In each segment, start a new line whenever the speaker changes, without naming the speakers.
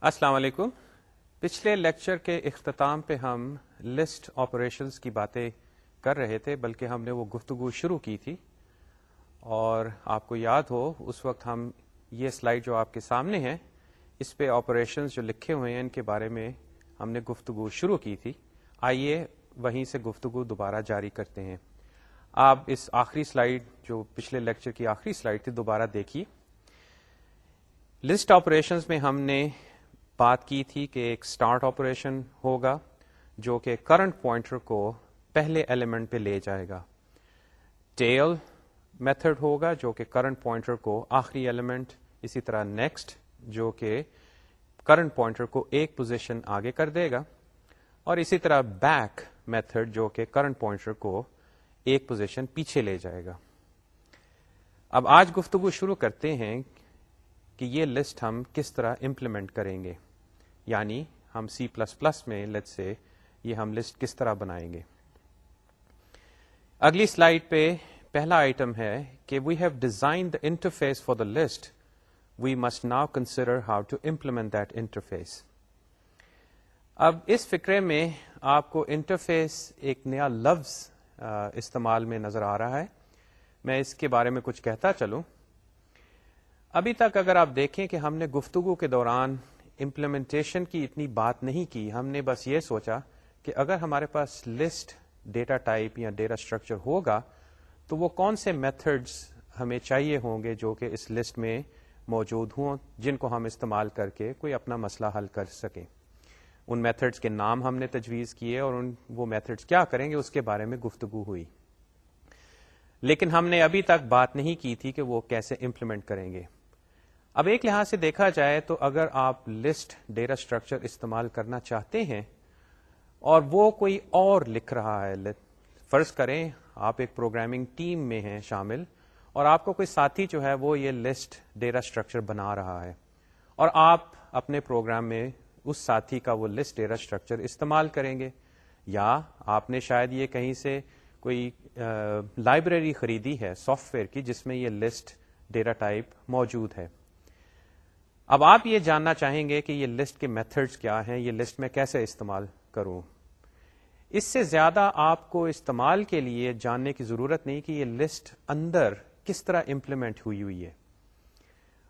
السلام علیکم۔ پچھلے لیکچر کے اختتام پہ ہم لسٹ آپریشنز کی باتیں کر رہے تھے، بلکہ ہم نے وہ گفتگو شروع کی تھی۔ اور آپ کو یاد ہو، اس وقت ہم یہ سلائڈ جو آپ کے سامنے ہے اس پہ آپریشنز جو لکھے ہوئے ہیں، ان کے بارے میں ہم نے گفتگو شروع کی تھی۔ آئیے وہیں سے گفتگو دوبارہ جاری کرتے ہیں۔ آپ اس آخری سلائڈ جو پچھلے لیکچر کی آخری سلائڈ تھی، دوبارہ دیکھیے۔ لسٹ آپریشنز میں ہم نے بات کی تھی کہ ایک اسٹارٹ آپریشن ہوگا جو کہ کرنٹ پوائنٹر کو پہلے ایلیمنٹ پہ لے جائے گا۔ ٹیل میتھڈ ہوگا جو کہ کرنٹ پوائنٹر کو آخری ایلیمنٹ، اسی طرح نیکسٹ جو کہ کرنٹ پوائنٹر کو ایک پوزیشن آگے کر دے گا۔ اور اسی طرح بیک میتھڈ جو کہ کرنٹ پوائنٹر کو ایک پوزیشن پیچھے لے جائے گا۔ اب آج گفتگو شروع کرتے ہیں کہ یہ لسٹ ہم کس طرح امپلیمنٹ کریں گے۔ یعنی ہم سی پلس پلس میں لٹ سے یہ ہم لسٹ کس طرح بنائیں گے؟ اگلی سلائڈ پہ پہلا آئٹم ہے کہ we have design the interface for the list we must now consider how to implement that interface اب اس فکرے میں آپ کو انٹرفیس ایک نیا لفظ استعمال میں نظر آ رہا ہے۔ میں اس کے بارے میں کچھ کہتا چلوں۔ ابھی تک اگر آپ دیکھیں کہ ہم نے گفتگو کے دوران امپلیمنٹیشن کی اتنی بات نہیں کی۔ ہم نے بس یہ سوچا کہ اگر ہمارے پاس لسٹ ڈیٹا ٹائپ یا ڈیٹا اسٹرکچر ہوگا، تو وہ کون سے میتھڈز ہمیں چاہیے ہوں گے جو کہ اس لسٹ میں موجود ہوں، جن کو ہم استعمال کر کے کوئی اپنا مسئلہ حل کر سکیں۔ ان میتھڈز کے نام ہم نے تجویز کیے اور ان، وہ میتھڈز کیا کریں گے، اس کے بارے میں گفتگو ہوئی۔ لیکن ہم نے ابھی تک بات نہیں کی تھی کہ وہ کیسے امپلیمنٹ کریں گے۔ اب ایک لحاظ سے دیکھا جائے تو اگر آپ لسٹ ڈیٹا اسٹرکچر استعمال کرنا چاہتے ہیں اور وہ کوئی اور لکھ رہا ہے فرض کریں آپ ایک پروگرامنگ ٹیم میں ہیں شامل اور آپ کو کوئی ساتھی جو ہے وہ یہ لسٹ ڈیٹا اسٹرکچر بنا رہا ہے اور آپ اپنے پروگرام میں اس ساتھی کا وہ لسٹ ڈیٹا اسٹرکچر استعمال کریں گے یا آپ نے شاید یہ کہیں سے کوئی لائبریری خریدی ہے سافٹ ویئر کی جس میں یہ لسٹ ڈیٹا ٹائپ موجود ہے۔ اب آپ یہ جاننا چاہیں گے کہ یہ لسٹ کے میتھڈز کیا ہیں، یہ لسٹ میں کیسے استعمال کروں؟ اس سے زیادہ آپ کو استعمال کے لیے جاننے کی ضرورت نہیں کہ یہ لسٹ اندر کس طرح امپلیمنٹ ہوئی ہوئی ہے۔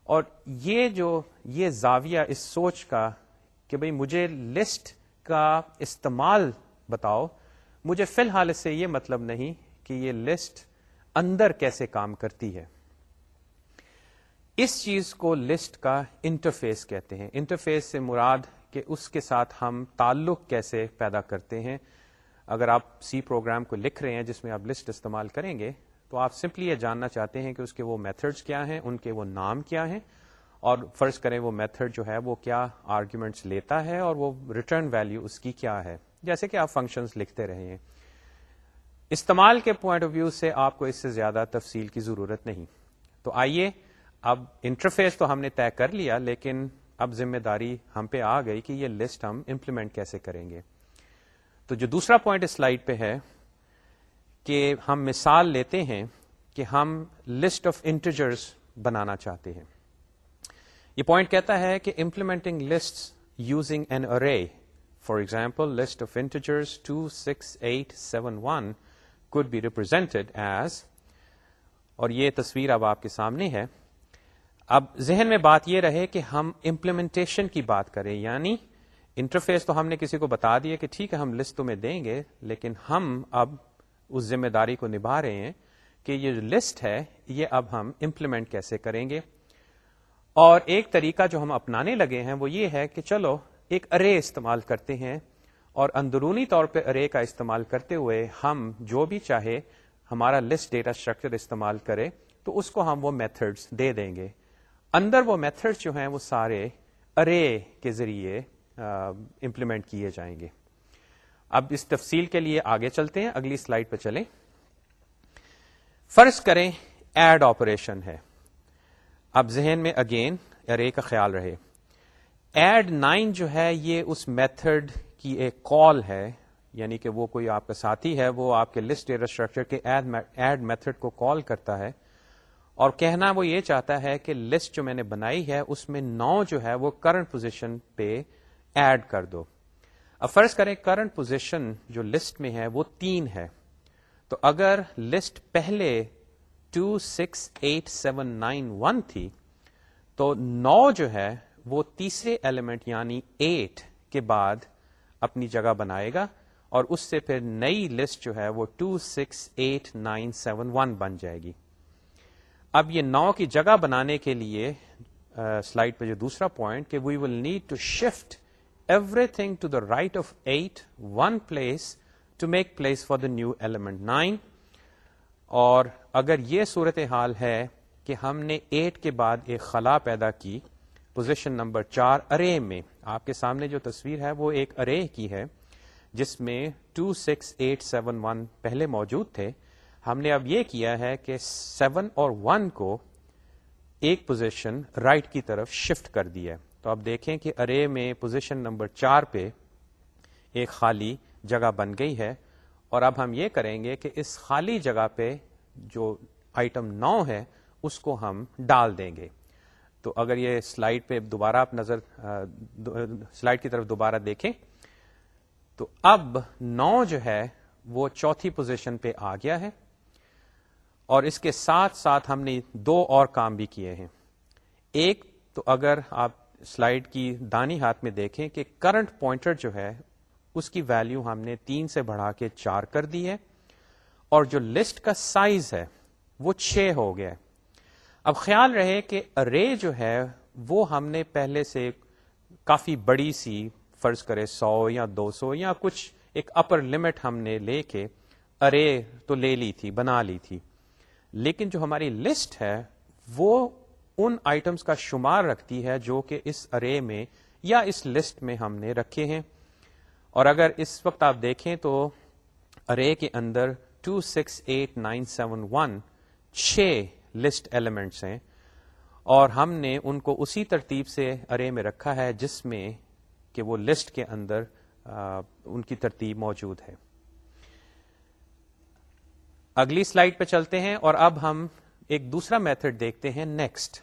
اور یہ جو، یہ زاویہ اس سوچ کا کہ بھئی مجھے لسٹ کا استعمال بتاؤ، مجھے فی الحال اس سے یہ مطلب نہیں کہ یہ لسٹ اندر کیسے کام کرتی ہے۔ اس چیز کو لسٹ کا انٹرفیس کہتے ہیں۔ انٹرفیس سے مراد کہ اس کے ساتھ ہم تعلق کیسے پیدا کرتے ہیں۔ اگر آپ سی پروگرام کو لکھ رہے ہیں جس میں آپ لسٹ استعمال کریں گے، تو آپ سمپلی یہ جاننا چاہتے ہیں کہ اس کے وہ میتھڈس کیا ہیں، ان کے وہ نام کیا ہیں، اور فرض کریں وہ میتھڈ جو ہے وہ کیا آرگیومنٹس لیتا ہے اور وہ ریٹرن ویلو اس کی کیا ہے۔ جیسے کہ آپ فنکشنز لکھتے رہے ہیں۔ استعمال کے پوائنٹ آف ویو سے آپ کو اس سے زیادہ تفصیل کی ضرورت نہیں۔ تو آئیے اب انٹرفیس تو ہم نے طے کر لیا، لیکن اب ذمہ داری ہم پہ آ گئی کہ یہ لسٹ ہم امپلیمنٹ کیسے کریں گے۔ تو جو دوسرا پوائنٹ اس سلائڈ پہ ہے کہ ہم مثال لیتے ہیں کہ ہم لسٹ آف انٹیجرز بنانا چاہتے ہیں۔ یہ پوائنٹ کہتا ہے کہ implementing list using an array for example list of integers two six eight seven one could be represented as اور یہ تصویر اب آپ کے سامنے ہے۔ اب ذہن میں بات یہ رہے کہ ہم امپلیمنٹیشن کی بات کریں یعنی انٹرفیس تو ہم نے کسی کو بتا دیا کہ ٹھیک ہے، ہم لسٹ تمہیں دیں گے، لیکن ہم اب اس ذمہ داری کو نبھا رہے ہیں کہ یہ جو لسٹ ہے، یہ اب ہم امپلیمنٹ کیسے کریں گے۔ اور ایک طریقہ جو ہم اپنانے لگے ہیں وہ یہ ہے کہ چلو، ایک ارے استعمال کرتے ہیں اور اندرونی طور پہ ارے کا استعمال کرتے ہوئے ہم جو بھی چاہے ہمارا لسٹ ڈیٹا اسٹرکچر استعمال کرے، تو اس کو ہم وہ میتھڈس دے دیں گے۔ اندر وہ میتھڈ جو ہیں وہ سارے ارے کے ذریعے امپلیمنٹ کیے جائیں گے۔ اب اس تفصیل کے لیے آگے چلتے ہیں، اگلی سلائڈ پہ چلیں۔ فرض کریں ایڈ آپریشن ہے۔ اب ذہن میں اگین ارے کا خیال رہے۔ ایڈ نائن جو ہے، یہ اس میتھڈ کی ایک کال ہے یعنی کہ وہ کوئی آپ کا ساتھی ہے، وہ آپ کے لسٹ ڈیٹا اسٹرکچر کے ایڈ میتھڈ کو کال کرتا ہے۔ اور کہنا وہ یہ چاہتا ہے کہ لسٹ جو میں نے بنائی ہے، اس میں نو جو ہے وہ کرنٹ پوزیشن پہ ایڈ کر دو۔ اب فرض کریں کرنٹ پوزیشن جو لسٹ میں ہے وہ تین ہے۔ تو اگر لسٹ پہلے two six eight seven nine one تھی، تو نو جو ہے وہ تیسرے ایلیمنٹ یعنی ایٹ کے بعد اپنی جگہ بنائے گا اور اس سے پھر نئی لسٹ جو ہے وہ two six eight nine seven one بن جائے گی۔ اب یہ نو کی جگہ بنانے کے لیے سلائڈ پہ جو دوسرا پوائنٹ کہ we will need to shift everything to the right of eight one place to make place for the new element nine اور اگر یہ صورت حال ہے کہ ہم نے ایٹ کے بعد ایک خلا پیدا کی پوزیشن نمبر چار ارے میں۔ آپ کے سامنے جو تصویر ہے وہ ایک ارے کی ہے، جس میں two six eight seven one پہلے موجود تھے۔ ہم نے اب یہ کیا ہے کہ سیون اور ون کو ایک پوزیشن رائٹ right کی طرف شفٹ کر دیا تو اب دیکھیں کہ ارے میں پوزیشن نمبر چار پہ ایک خالی جگہ بن گئی ہے۔ اور اب ہم یہ کریں گے کہ اس خالی جگہ پہ جو آئٹم نو ہے، اس کو ہم ڈال دیں گے۔ تو اگر یہ سلائڈ پہ دوبارہ آپ نظر سلائڈ کی طرف دوبارہ دیکھیں، تو اب نو جو ہے، وہ چوتھی پوزیشن پہ آ گیا ہے۔ اور اس کے ساتھ ساتھ ہم نے دو اور کام بھی کیے ہیں۔ ایک تو اگر آپ سلائڈ کی دانی ہاتھ میں دیکھیں کہ کرنٹ پوائنٹر جو ہے، اس کی ویلو ہم نے تین سے بڑھا کے چار کر دی ہے اور جو لسٹ کا سائز ہے، وہ چھ ہو گیا ہے۔ اب خیال رہے کہ ارے جو ہے، وہ ہم نے پہلے سے کافی بڑی سی فرض کرے سو یا دو سو یا کچھ ایک اپر لمٹ ہم نے لے کے ارے تو لے لی تھی، بنا لی تھی۔ لیکن جو ہماری لسٹ ہے، وہ ان آئٹمس کا شمار رکھتی ہے جو کہ اس ارے میں یا اس لسٹ میں ہم نے رکھے ہیں۔ اور اگر اس وقت آپ دیکھیں تو ارے کے اندر two six eight nine seven one چھ لسٹ ایلیمنٹس ہیں۔ اور ہم نے ان کو اسی ترتیب سے ارے میں رکھا ہے جس میں کہ وہ لسٹ کے اندر ان کی ترتیب موجود ہے۔ اگلی سلائڈ پہ چلتے ہیں اور اب ہم ایک دوسرا میتھڈ دیکھتے ہیں نیکسٹ۔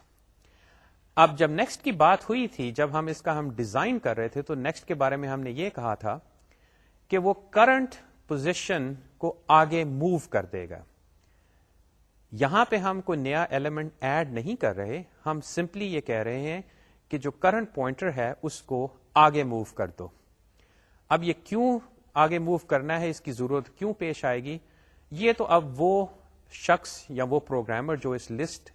اب جب نیکسٹ کی بات ہوئی تھی، جب ہم اس کا ہم ڈیزائن کر رہے تھے، تو نیکسٹ کے بارے میں ہم نے یہ کہا تھا کہ وہ کرنٹ پوزیشن کو آگے موو کر دے گا۔ یہاں پہ ہم کوئی نیا ایلیمنٹ ایڈ نہیں کر رہے، ہم سمپلی یہ کہہ رہے ہیں کہ جو کرنٹ پوائنٹر ہے، اس کو آگے موو کر دو۔ اب یہ کیوں آگے موو کرنا ہے، اس کی ضرورت کیوں پیش آئے گی؟ یہ تو اب وہ شخص یا وہ پروگرامر جو اس لسٹ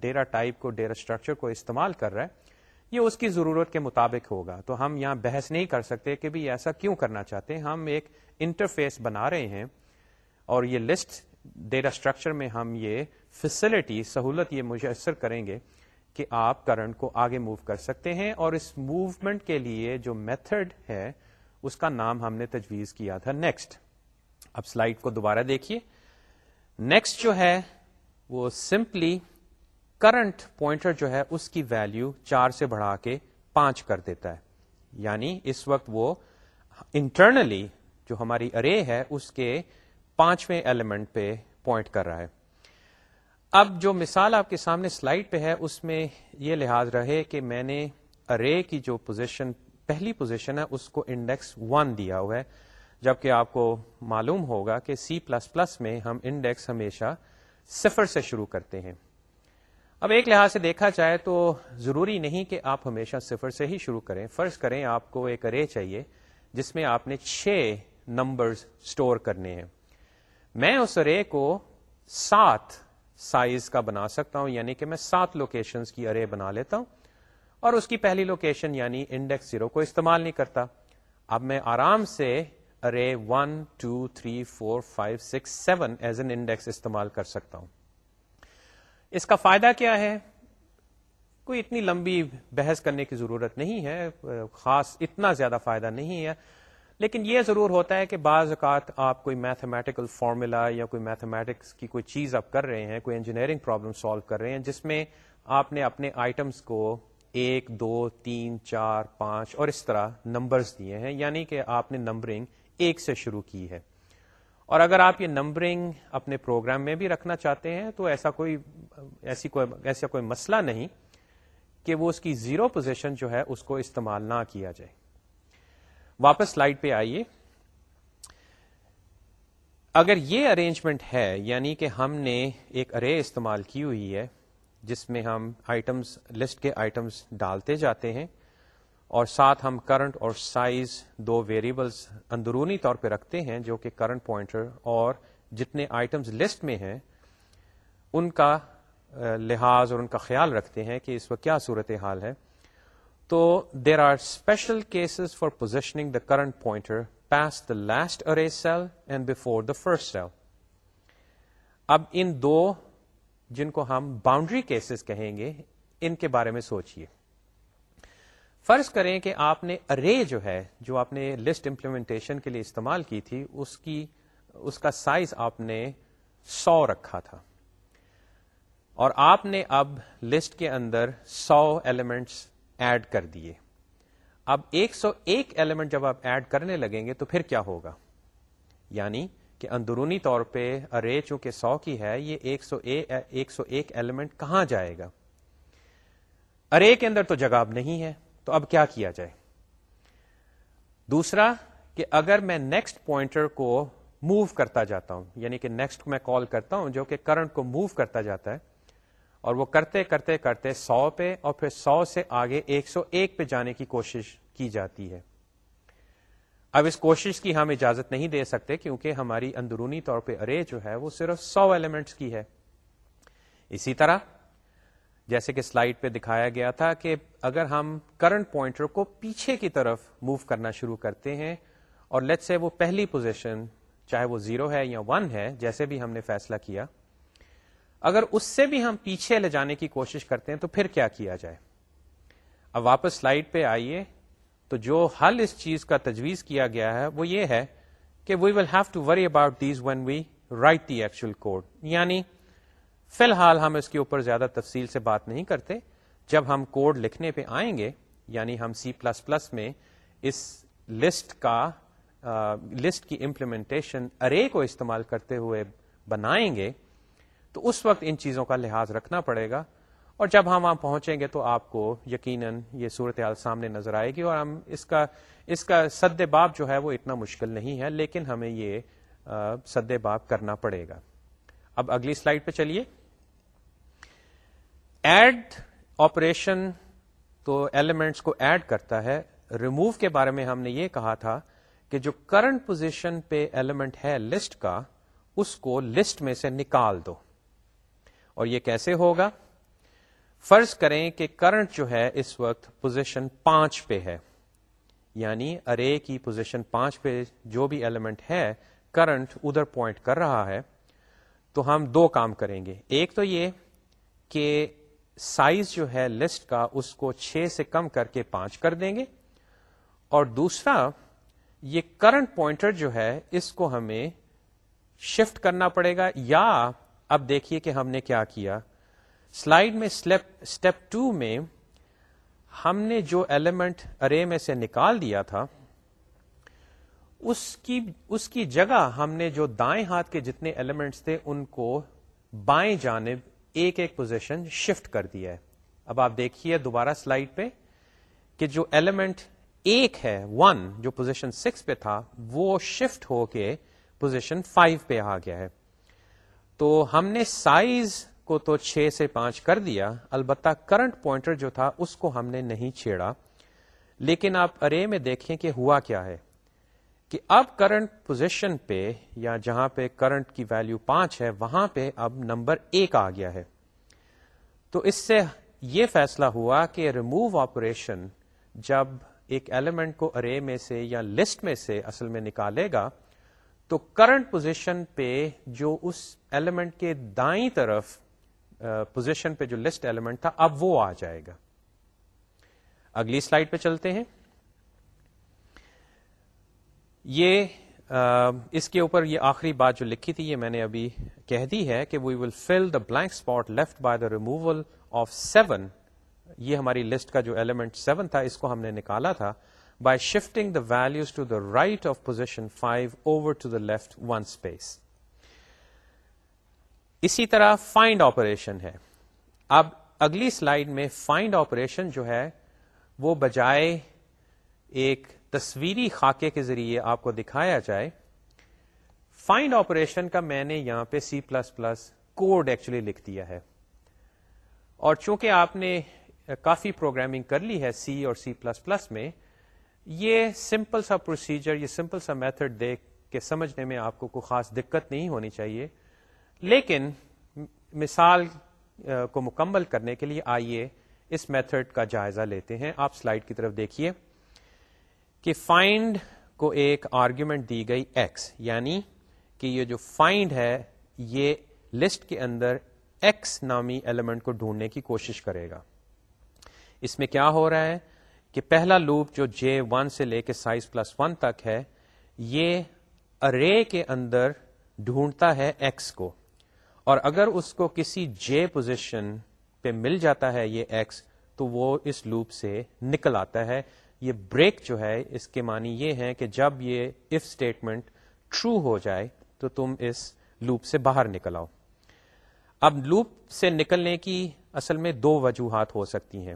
ڈیرا ٹائپ کو ڈیرا اسٹرکچر کو استعمال کر رہا ہے، یہ اس کی ضرورت کے مطابق ہوگا۔ تو ہم یہاں بحث نہیں کر سکتے کہ بھی ایسا کیوں کرنا چاہتے ہیں۔ ہم ایک انٹرفیس بنا رہے ہیں اور یہ لسٹ ڈیٹا اسٹرکچر میں ہم یہ فیسلٹی سہولت یہ میسر کریں گے کہ آپ کرنٹ کو آگے موو کر سکتے ہیں اور اس موومنٹ کے لیے جو میتھڈ ہے، اس کا نام ہم نے تجویز کیا تھا نیکسٹ اب سلائڈ کو دوبارہ دیکھیے۔ نیکسٹ جو ہے وہ سمپلی کرنٹ پوائنٹر جو ہے اس کی ویلو چار سے بڑھا کے پانچ کر دیتا ہے۔ یعنی اس وقت وہ انٹرنلی جو ہماری ارے ہے اس کے پانچویں ایلیمنٹ پہ پوائنٹ کر رہا ہے۔ اب جو مثال آپ کے سامنے سلائڈ پہ ہے، اس میں یہ لحاظ رہے کہ میں نے ارے کی جو پوزیشن پہلی پوزیشن ہے، اس کو انڈیکس ون دیا ہوا ہے۔ جبکہ آپ کو معلوم ہوگا کہ سی پلس پلس میں ہم انڈیکس ہمیشہ صفر سے شروع کرتے ہیں۔ اب ایک لحاظ سے دیکھا جائے تو ضروری نہیں کہ آپ ہمیشہ صفر سے ہی شروع کریں۔ فرض کریں آپ کو ایک ارے چاہیے جس میں آپ نے چھ نمبرز اسٹور کرنے ہیں۔ میں اس ارے کو سات سائز کا بنا سکتا ہوں یعنی کہ میں سات لوکیشنز کی ارے بنا لیتا ہوں اور اس کی پہلی لوکیشن یعنی انڈیکس زیرو کو استعمال نہیں کرتا۔ اب میں آرام سے array one two three four five six seven as an index استعمال کر سکتا ہوں۔ اس کا فائدہ کیا ہے؟ کوئی اتنی لمبی بحث کرنے کی ضرورت نہیں ہے، خاص اتنا زیادہ فائدہ نہیں ہے۔ لیکن یہ ضرور ہوتا ہے کہ بعض اوقات آپ کوئی میتھمیٹیکل فارمولا یا کوئی میتھمیٹکس کی کوئی چیز آپ کر رہے ہیں، کوئی انجینئرنگ پرابلم سالو کر رہے ہیں، جس میں آپ نے اپنے آئٹمس کو ایک، دو، تین، چار، پانچ اور اس طرح نمبرز دیے ہیں۔ یعنی کہ آپ نے نمبرنگ ایک سے شروع کی ہے۔ اور اگر آپ یہ نمبرنگ اپنے پروگرام میں بھی رکھنا چاہتے ہیں تو ایسا کوئی، ایسی کوئی، ایسا کوئی مسئلہ نہیں کہ وہ اس کی زیرو پوزیشن جو ہے اس کو استعمال نہ کیا جائے۔ واپس سلائڈ پہ آئیے۔ اگر یہ ارینجمنٹ ہے یعنی کہ ہم نے ایک ارے استعمال کی ہوئی ہے، جس میں ہم آئٹمس لسٹ کے آئٹمس ڈالتے جاتے ہیں اور ساتھ ہم کرنٹ اور سائز دو ویریبلس اندرونی طور پہ رکھتے ہیں جو کہ کرنٹ پوائنٹر اور جتنے آئٹمس لسٹ میں ہیں، ان کا لحاظ اور ان کا خیال رکھتے ہیں کہ اس وقت کیا صورت حال ہے۔ تو there are special cases for positioning the current pointer past the last array cell and before the first cell اب ان دو جن کو ہم باؤنڈری کیسز کہیں گے، ان کے بارے میں سوچئے۔ فرض کریں کہ آپ نے ارے جو ہے، جو آپ نے لسٹ امپلیمنٹیشن کے لیے استعمال کی تھی، اس کی، اس کا سائز آپ نے سو رکھا تھا۔ اور آپ نے اب لسٹ کے اندر سو ایلیمنٹس ایڈ کر دیے۔ اب ایک سو ایک ایلیمنٹ جب آپ ایڈ کرنے لگیں گے تو پھر کیا ہوگا؟ یعنی کہ اندرونی طور پہ ارے چونکہ سو کی ہے، یہ ایک سو ایک سو ایک ایلیمنٹ کہاں جائے گا؟ ارے کے اندر تو جگہ اب نہیں ہے۔ تو اب کیا کیا جائے؟ دوسرا کہ اگر میں نیکسٹ پوائنٹر کو موو کرتا جاتا ہوں یعنی کہ نیکسٹ میں کال کرتا ہوں، جو کہ کرنٹ کو موو کرتا جاتا ہے، اور وہ کرتے کرتے کرتے سو پہ اور پھر سو سے آگے ایک سو ایک پہ جانے کی کوشش کی جاتی ہے۔ اب اس کوشش کی ہم اجازت نہیں دے سکتے، کیونکہ ہماری اندرونی طور پہ ارے جو ہے، وہ صرف سو ایلیمنٹس کی ہے۔ اسی طرح جیسے کہ سلائڈ پہ دکھایا گیا تھا کہ اگر ہم کرنٹ پوائنٹر کو پیچھے کی طرف موو کرنا شروع کرتے ہیں اور لیٹ سے وہ پہلی پوزیشن چاہے وہ زیرو ہے یا ون ہے، جیسے بھی ہم نے فیصلہ کیا، اگر اس سے بھی ہم پیچھے لے جانے کی کوشش کرتے ہیں تو پھر کیا کیا جائے؟ اب واپس سلائڈ پہ آئیے۔ تو جو حل اس چیز کا تجویز کیا گیا ہے، وہ یہ ہے کہ we will have to worry about these when we write the actual code یعنی فی الحال ہم اس کے اوپر زیادہ تفصیل سے بات نہیں کرتے۔ جب ہم کوڈ لکھنے پہ آئیں گے یعنی ہم سی پلس پلس میں اس لسٹ کا لسٹ کی امپلیمنٹیشن ارے کو استعمال کرتے ہوئے بنائیں گے، تو اس وقت ان چیزوں کا لحاظ رکھنا پڑے گا۔ اور جب ہم وہاں پہنچیں گے تو آپ کو یقیناً یہ صورتحال سامنے نظر آئے گی۔ اور ہم اس کا اس کا سد باب جو ہے وہ اتنا مشکل نہیں ہے، لیکن ہمیں یہ سد باب کرنا پڑے گا۔ اب اگلی سلائڈ پہ چلیے۔ ایڈ آپریشن تو ایلیمنٹس کو ایڈ کرتا ہے۔ ریموو کے بارے میں ہم نے یہ کہا تھا کہ جو کرنٹ پوزیشن پہ ایلیمنٹ ہے لسٹ کا، اس کو لسٹ میں سے نکال دو۔ اور یہ کیسے ہوگا؟ فرض کریں کہ کرنٹ جو ہے اس وقت پوزیشن پانچ پہ ہے۔ یعنی ارے کی پوزیشن پانچ پہ جو بھی ایلیمنٹ ہے، کرنٹ ادھر پوائنٹ کر رہا ہے۔ تو ہم دو کام کریں گے۔ ایک تو یہ کہ سائز جو ہے لسٹ کا اس کو چھ سے کم کر کے پانچ کر دیں گے۔ اور دوسرا، یہ کرنٹ پوائنٹر جو ہے، اس کو ہمیں شفٹ کرنا پڑے گا۔ یا اب دیکھیے کہ ہم نے کیا کیا۔ سلائڈ میں اسٹیپ ٹو میں ہم نے جو ایلیمنٹ ارے میں سے نکال دیا تھا، اس کی اس کی جگہ ہم نے جو دائیں ہاتھ کے جتنے ایلیمنٹس تھے، ان کو بائیں جانب ایک ایک پوزیشن شفٹ کر دیا ہے۔ اب آپ دیکھیے دوبارہ سلائڈ پہ کہ جو ایلیمنٹ ایک ہے ون جو پوزیشن سکس پہ تھا، وہ شفٹ ہو کے پوزیشن فائیو پہ آ گیا ہے۔ تو ہم نے سائز کو تو چھ سے پانچ کر دیا، البتہ کرنٹ پوائنٹر جو تھا، اس کو ہم نے نہیں چھیڑا۔ لیکن آپ ارے میں دیکھیں کہ ہوا کیا ہے۔ کہ اب کرنٹ پوزیشن پہ یا جہاں پہ کرنٹ کی ویلو پانچ ہے، وہاں پہ اب نمبر ایک آ گیا ہے۔ تو اس سے یہ فیصلہ ہوا کہ ریموو آپریشن جب ایک ایلیمنٹ کو ارے میں سے یا لسٹ میں سے اصل میں نکالے گا، تو کرنٹ پوزیشن پہ جو اس ایلیمنٹ کے دائیں طرف پوزیشن پہ جو لسٹ ایلیمنٹ تھا، اب وہ آ جائے گا۔ اگلی سلائڈ پہ چلتے ہیں۔ یہ اس کے اوپر یہ آخری بات جو لکھی تھی، یہ میں نے ابھی کہہ دی ہے کہ we will fill the blank spot left by the removal of seven یہ ہماری لسٹ کا جو ایلیمنٹ سیون تھا، اس کو ہم نے نکالا تھا by shifting the values to the right of position 5 over to the left one space. اسی طرح فائنڈ آپریشن ہے اب اگلی سلائیڈ میں فائنڈ آپریشن جو ہے، وہ بجائے ایک تصویری خاکے کے ذریعے آپ کو دکھایا جائے۔ فائنڈ آپریشن کا میں نے یہاں پہ C plus plus code actually لکھ دیا ہے۔ اور چونکہ آپ نے کافی پروگرامنگ کر لی ہے سی اور سی پلس پلس میں، یہ سمپل سا پروسیجر یہ سمپل سا میتھڈ دیکھ کے سمجھنے میں آپ کو کوئی خاص دقت نہیں ہونی چاہیے۔ لیکن مثال کو مکمل کرنے کے لیے آئیے اس میتھڈ کا جائزہ لیتے ہیں۔ آپ سلائڈ کی طرف دیکھیے۔ کہ فائنڈ کو ایک آرگیومنٹ دی گئی ایکس یعنی کہ یہ جو فائنڈ ہے، یہ لسٹ کے اندر ایکس نامی ایلیمنٹ کو ڈھونڈنے کی کوشش کرے گا۔ اس میں کیا ہو رہا ہے کہ پہلا لوپ جو جے ون سے لے کے سائز پلس ون تک ہے، یہ ارے کے اندر ڈھونڈتا ہے ایکس کو۔ اور اگر اس کو کسی جے پوزیشن پہ مل جاتا ہے یہ ایکس تو وہ اس لوپ سے نکل آتا ہے۔ یہ بریک جو ہے، اس کے معنی یہ ہے کہ جب یہ اف اسٹیٹمنٹ ٹرو ہو جائے، تو تم اس لوپ سے باہر نکل آؤ۔ اب لوپ سے نکلنے کی اصل میں دو وجوہات ہو سکتی ہیں۔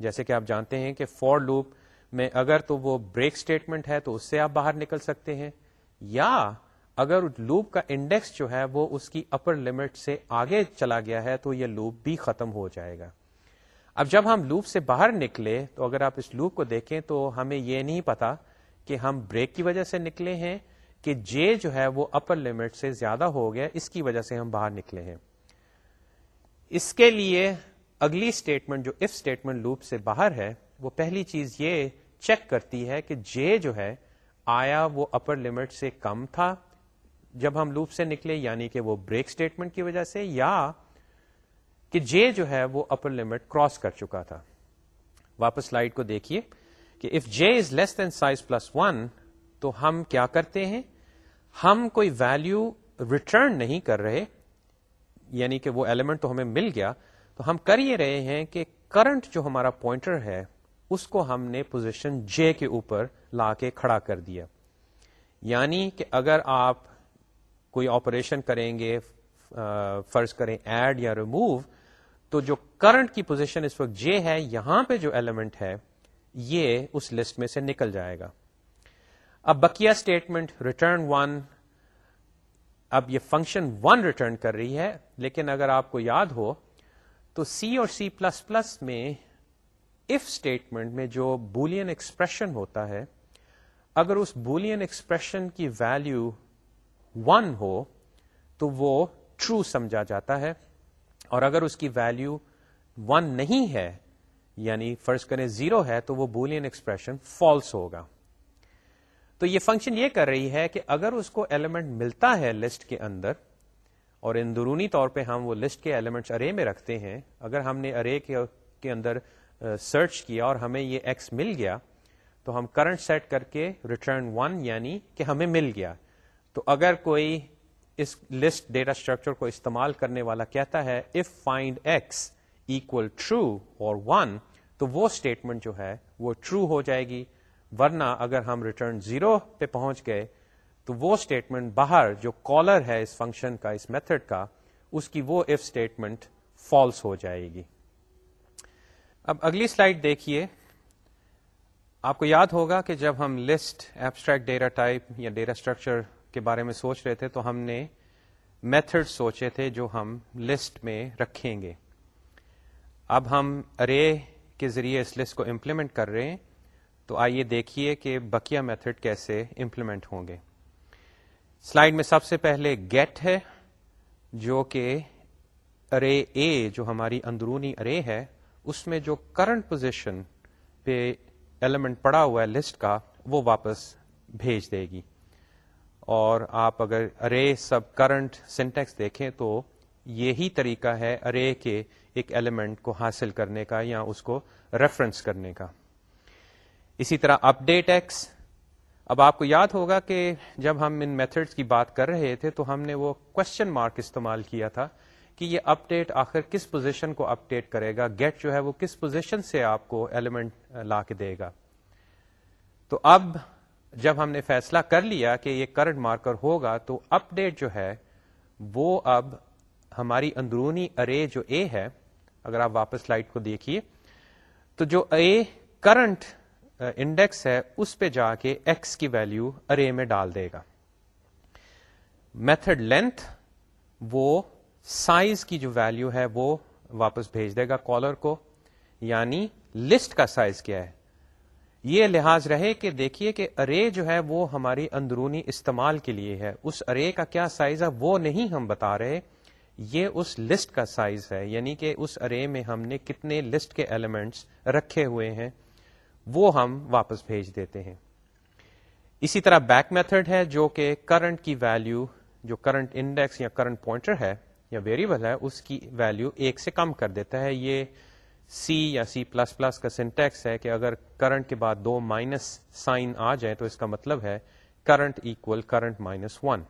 جیسے کہ آپ جانتے ہیں کہ فور لوپ میں اگر تو وہ بریک اسٹیٹمنٹ ہے، تو اس سے آپ باہر نکل سکتے ہیں۔ یا اگر لوپ کا انڈیکس جو ہے، وہ اس کی اپر لمٹ سے آگے چلا گیا ہے، تو یہ لوپ بھی ختم ہو جائے گا۔ اب جب ہم لوپ سے باہر نکلے، تو اگر آپ اس لوپ کو دیکھیں تو ہمیں یہ نہیں پتا کہ ہم بریک کی وجہ سے نکلے ہیں کہ جے جو ہے وہ اپر لمٹ سے زیادہ ہو گیا، اس کی وجہ سے ہم باہر نکلے ہیں۔ اس کے لیے اگلی اسٹیٹمنٹ جو اف اسٹیٹمنٹ لوپ سے باہر ہے، وہ پہلی چیز یہ چیک کرتی ہے کہ جے جو ہے آیا وہ اپر لمٹ سے کم تھا جب ہم لوپ سے نکلے یعنی کہ وہ بریک اسٹیٹمنٹ کی وجہ سے، یا کہ جے جو ہے وہ اپر لمٹ کراس کر چکا تھا۔ واپس سلائڈ کو دیکھیے کہ if J is less than size plus one تو ہم کیا کرتے ہیں؟ ہم کوئی ویلو ریٹرن نہیں کر رہے یعنی کہ وہ ایلیمنٹ تو ہمیں مل گیا، تو ہم کر یہ رہے ہیں کہ کرنٹ جو ہمارا پوائنٹر ہے، اس کو ہم نے پوزیشن جے کے اوپر لا کے کھڑا کر دیا۔ یعنی کہ اگر آپ کوئی آپریشن کریں گے فرض کریں ایڈ یا ریموو تو جو کرنٹ کی پوزیشن اس وقت جے ہے، یہاں پہ جو ایلیمنٹ ہے، یہ اس لسٹ میں سے نکل جائے گا۔ اب بکیا اسٹیٹمنٹ ریٹرن ون اب یہ فنکشن ون ریٹرن کر رہی ہے، لیکن اگر آپ کو یاد ہو، تو سی اور سی پلس پلس میں اف اسٹیٹمنٹ میں جو بولین ایکسپریشن ہوتا ہے، اگر اس بولین ایکسپریشن کی ویلو ون ہو، تو وہ ٹرو سمجھا جاتا ہے۔ اور اگر اس کی ویلو ون نہیں ہے یعنی فرض کریں زیرو ہے، تو وہ بولین ایکسپریشن فالس ہوگا۔ تو یہ فنکشن یہ کر رہی ہے کہ اگر اس کو ایلیمنٹ ملتا ہے لسٹ کے اندر، اور اندرونی طور پہ ہم وہ لسٹ کے ایلیمنٹس ارے میں رکھتے ہیں، اگر ہم نے ارے کے اندر سرچ کیا اور ہمیں یہ ایکس مل گیا، تو ہم کرنٹ سیٹ کر کے ریٹرن ون یعنی کہ ہمیں مل گیا۔ تو اگر کوئی اس لسٹ ڈیٹا اسٹرکچر کو استعمال کرنے والا کہتا ہے if find X equal true اور ون تو وہ اسٹیٹمنٹ جو ہے وہ ٹرو ہو جائے گی۔ ورنہ اگر ہم ریٹرن زیرو پہ پہنچ گئے، تو وہ اسٹیٹمنٹ باہر جو کالر ہے اس فنکشن کا، اس میتھڈ کا، اس کی وہ اف اسٹیٹمنٹ فالس ہو جائے گی۔ اب اگلی سلائڈ دیکھیے۔ آپ کو یاد ہوگا کہ جب ہم لسٹ ایبسٹریکٹ ڈیٹا ٹائپ یا ڈیٹا اسٹرکچر کے بارے میں سوچ رہے تھے، تو ہم نے میتھڈ سوچے تھے جو ہم لسٹ میں رکھیں گے۔ اب ہم ارے کے ذریعے اس لسٹ کو امپلیمنٹ کر رہے ہیں، تو آئیے دیکھیے کہ بکیا میتھڈ کیسے امپلیمنٹ ہوں گے۔ سلائڈ میں سب سے پہلے گیٹ ہے، جو کہ ارے اے جو ہماری اندرونی ارے ہے، اس میں جو کرنٹ پوزیشن پہ ایلیمنٹ پڑا ہوا ہے لسٹ کا، وہ واپس بھیج دے گی۔ اور آپ اگر ارے سب کرنٹ سینٹیکس دیکھیں تو یہی طریقہ ہے ارے کے ایک ایلیمنٹ کو حاصل کرنے کا یا اس کو ریفرنس کرنے کا۔ اسی طرح اپ ڈیٹ ایکس اب آپ کو یاد ہوگا کہ جب ہم ان میتھڈس کی بات کر رہے تھے تو ہم نے وہ کوشچن مارک استعمال کیا تھا کہ یہ اپ ڈیٹ آخر کس پوزیشن کو اپ ڈیٹ کرے گا گیٹ جو ہے وہ کس پوزیشن سے آپ کو ایلیمنٹ لا کے دے گا۔ تو اب جب ہم نے فیصلہ کر لیا کہ یہ کرنٹ مارکر ہوگا، تو اپ ڈیٹ جو ہے، وہ اب ہماری اندرونی ارے جو اے ہے، اگر آپ واپس لائٹ کو دیکھیے، تو جو اے کرنٹ انڈیکس ہے، اس پہ جا کے ایکس کی ویلو ارے میں ڈال دے گا۔ میتھڈ لینتھ وہ سائز کی جو ویلو ہے، وہ واپس بھیج دے گا کالر کو یعنی لسٹ کا سائز کیا ہے۔ یہ لحاظ رہے کہ دیکھیے کہ ارے جو ہے وہ ہماری اندرونی استعمال کے لیے ہے۔ اس ارے کا کیا سائز ہے وہ نہیں ہم بتا رہے۔ یہ اس لسٹ کا سائز ہے یعنی کہ اس ارے میں ہم نے کتنے لسٹ کے ایلیمنٹس رکھے ہوئے ہیں، وہ ہم واپس بھیج دیتے ہیں۔ اسی طرح بیک میتھڈ ہے جو کہ کرنٹ کی ویلو جو کرنٹ انڈیکس یا کرنٹ پوائنٹر ہے یا ویریبل ہے، اس کی ویلو ایک سے کم کر دیتا ہے۔ یہ سی یا سی پلس پلس کا سینٹیکس ہے کہ اگر کرنٹ کے بعد دو مائنس سائن آ جائے تو اس کا مطلب ہے current equal current minus one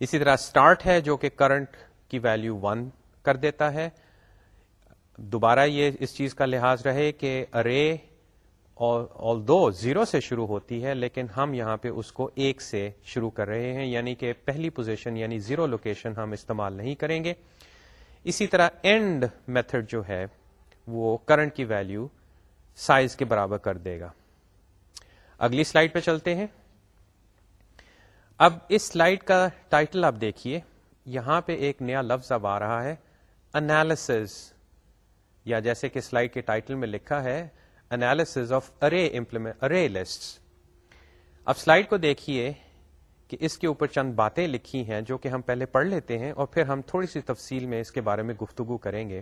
اسی طرح اسٹارٹ ہے جو کہ کرنٹ کی ویلو ون کر دیتا ہے. دوبارہ یہ اس چیز کا لحاظ رہے کہ ارے آل دو زیرو سے شروع ہوتی ہے لیکن ہم یہاں پہ اس کو ایک سے شروع کر رہے ہیں یعنی کہ پہلی پوزیشن یعنی زیرو لوکیشن ہم استعمال نہیں کریں گے۔ اسی طرح اینڈ میتھڈ جو ہے، وہ کرنٹ کی ویلو سائز کے برابر کر دے گا۔ اگلی سلائڈ پہ چلتے ہیں۔ اب اس سلائڈ کا ٹائٹل آپ دیکھیے۔ یہاں پہ ایک نیا لفظ اب آ رہا ہے انالس یا جیسے کہ سلائڈ کے ٹائٹل میں لکھا ہے analysis of array implement array list اب سلائڈ کو دیکھیے۔ کہ اس کے اوپر چند باتیں لکھی ہیں جو کہ ہم پہلے پڑھ لیتے ہیں اور پھر ہم تھوڑی سی تفصیل میں اس کے بارے میں گفتگو کریں گے۔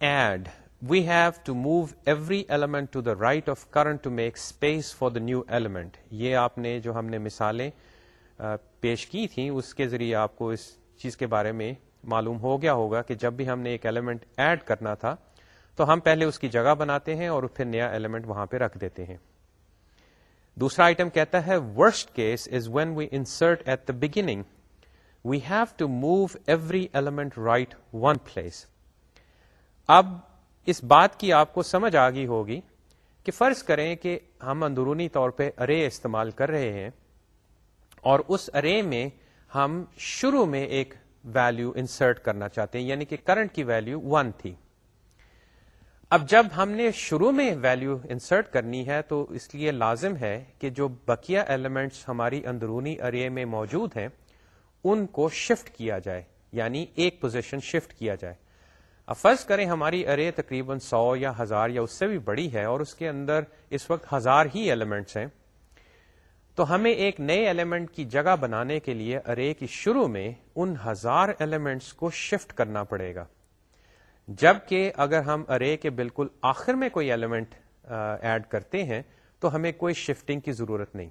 Add we have to move every element to the right of current to make space for the new element یہ آپ نے جو ہم نے مثالیں پیش کی تھیں، اس کے ذریعے آپ کو اس چیز کے بارے میں معلوم ہو گیا ہوگا کہ جب بھی ہم نے ایک ایلیمنٹ ایڈ کرنا تھا، تو ہم پہلے اس کی جگہ بناتے ہیں اور پھر نیا ایلیمنٹ وہاں پہ رکھ دیتے ہیں۔ دوسرا آئٹم کہتا ہے worst case is when we insert at the beginning we have to move every element right one place اب اس بات کی آپ کو سمجھ آ گئی ہوگی کہ فرض کریں کہ ہم اندرونی طور پہ ارے استعمال کر رہے ہیں اور اس ارے میں ہم شروع میں ایک ویلو انسرٹ کرنا چاہتے ہیں یعنی کہ کرنٹ کی ویلو ون تھی۔ اب جب ہم نے شروع میں ویلو انسرٹ کرنی ہے تو اس لیے لازم ہے کہ جو بکیا ایلیمنٹس ہماری اندرونی ارے میں موجود ہیں، ان کو شفٹ کیا جائے یعنی ایک پوزیشن شفٹ کیا جائے۔ اب فرض کریں ہماری ارے تقریباً سو یا ہزار یا اس سے بھی بڑی ہے اور اس کے اندر اس وقت ہزار ہی ایلیمنٹس ہیں۔ تو ہمیں ایک نئے ایلیمنٹ کی جگہ بنانے کے لیے ارے کی شروع میں ان ہزار ایلیمنٹس کو شفٹ کرنا پڑے گا۔ جبکہ اگر ہم ارے کے بالکل آخر میں کوئی ایلیمنٹ ایڈ کرتے ہیں، تو ہمیں کوئی شفٹنگ کی ضرورت نہیں۔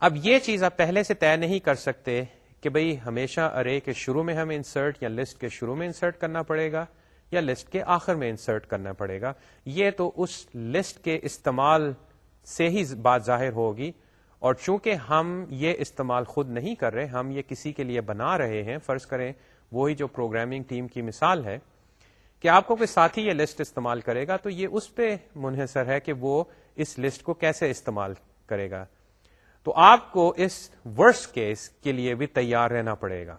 اب یہ چیز آپ پہلے سے طے نہیں کر سکتے کہ بھئی ہمیشہ ارے کے شروع میں ہمیں انسرٹ یا لسٹ کے شروع میں انسرٹ کرنا پڑے گا یا لسٹ کے آخر میں انسرٹ کرنا پڑے گا۔ یہ تو اس لسٹ کے استعمال سے ہی بات ظاہر ہوگی۔ اور چونکہ ہم یہ استعمال خود نہیں کر رہے، ہم یہ کسی کے لیے بنا رہے ہیں، فرض کریں وہی جو پروگرامنگ ٹیم کی مثال ہے کہ آپ کو کوئی ساتھی یہ لسٹ استعمال کرے گا تو یہ اس پہ منحصر ہے کہ وہ اس لسٹ کو کیسے استعمال کرے گا۔ تو آپ کو اس ورس کیس کے لیے بھی تیار رہنا پڑے گا۔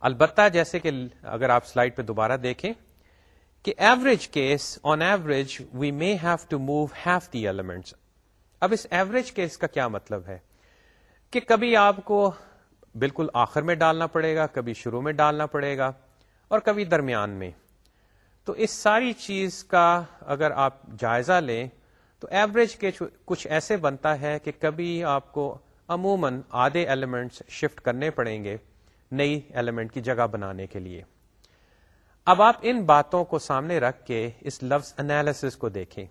البتہ جیسے کہ اگر آپ سلائڈ پہ دوبارہ دیکھیں کہ average case on average we may have to move half the elements اب اس ایوریج کیس کا کیا مطلب ہے؟ کہ کبھی آپ کو بالکل آخر میں ڈالنا پڑے گا، کبھی شروع میں ڈالنا پڑے گا۔ اور کبھی درمیان میں۔ تو اس ساری چیز کا اگر آپ جائزہ لیں، تو ایوریج کے کچھ ایسے بنتا ہے کہ کبھی آپ کو عموماً آدھے ایلیمنٹس شفٹ کرنے پڑیں گے نئی ایلیمنٹ کی جگہ بنانے کے لیے۔ اب آپ ان باتوں کو سامنے رکھ کے اس لفظ انالیس کو دیکھیں۔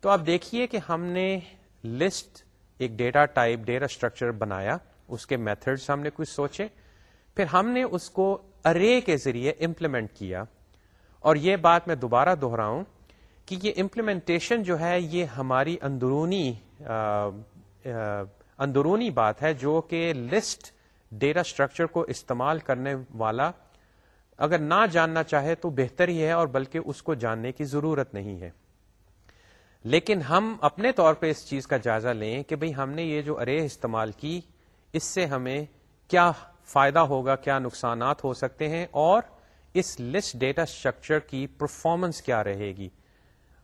تو آپ دیکھیے کہ ہم نے لسٹ ایک ڈیٹا ٹائپ ڈیٹا اسٹرکچر بنایا، اس کے میتھڈ ہم نے کچھ سوچے۔ پھر ہم نے اس کو ارے کے ذریعے امپلیمنٹ کیا اور یہ بات میں دوبارہ دوہراؤں کہ یہ امپلیمنٹیشن جو ہے یہ ہماری اندرونی آ, آ, اندرونی بات ہے جو کہ لسٹ ڈیٹا اسٹرکچر کو استعمال کرنے والا اگر نہ جاننا چاہے تو بہتر ہی ہے اور بلکہ اس کو جاننے کی ضرورت نہیں ہے۔ لیکن ہم اپنے طور پہ اس چیز کا جائزہ لیں کہ بھئی ہم نے یہ جو ارے استعمال کی اس سے ہمیں کیا فائدہ ہوگا، کیا نقصانات ہو سکتے ہیں اور اس لسٹ ڈیٹا اسٹرکچر کی پرفارمنس کیا رہے گی؟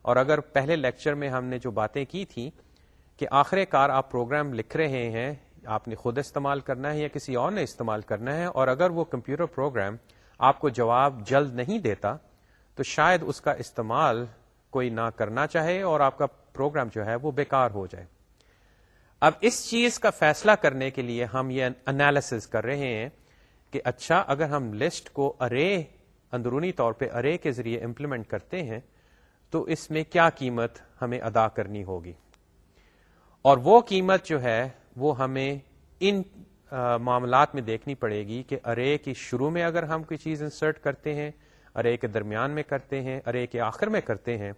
اور اگر پہلے لیکچر میں ہم نے جو باتیں کی تھیں کہ آخر کار آپ پروگرام لکھ رہے ہیں، آپ نے خود استعمال کرنا ہے یا کسی اور نے استعمال کرنا ہے، اور اگر وہ کمپیوٹر پروگرام آپ کو جواب جلد نہیں دیتا، تو شاید اس کا استعمال کوئی نہ کرنا چاہے اور آپ کا پروگرام جو ہے وہ بیکار ہو جائے۔ اب اس چیز کا فیصلہ کرنے کے لیے ہم یہ انالیس کر رہے ہیں کہ اچھا اگر ہم لسٹ کو ارے اندرونی طور پہ ارے کے ذریعے امپلیمنٹ کرتے ہیں، تو اس میں کیا قیمت ہمیں ادا کرنی ہوگی؟ اور وہ قیمت جو ہے، وہ ہمیں ان معاملات میں دیکھنی پڑے گی کہ ارے کی شروع میں اگر ہم کوئی چیز انسرٹ کرتے ہیں ارے کے درمیان میں کرتے ہیں ارے کے آخر میں کرتے ہیں،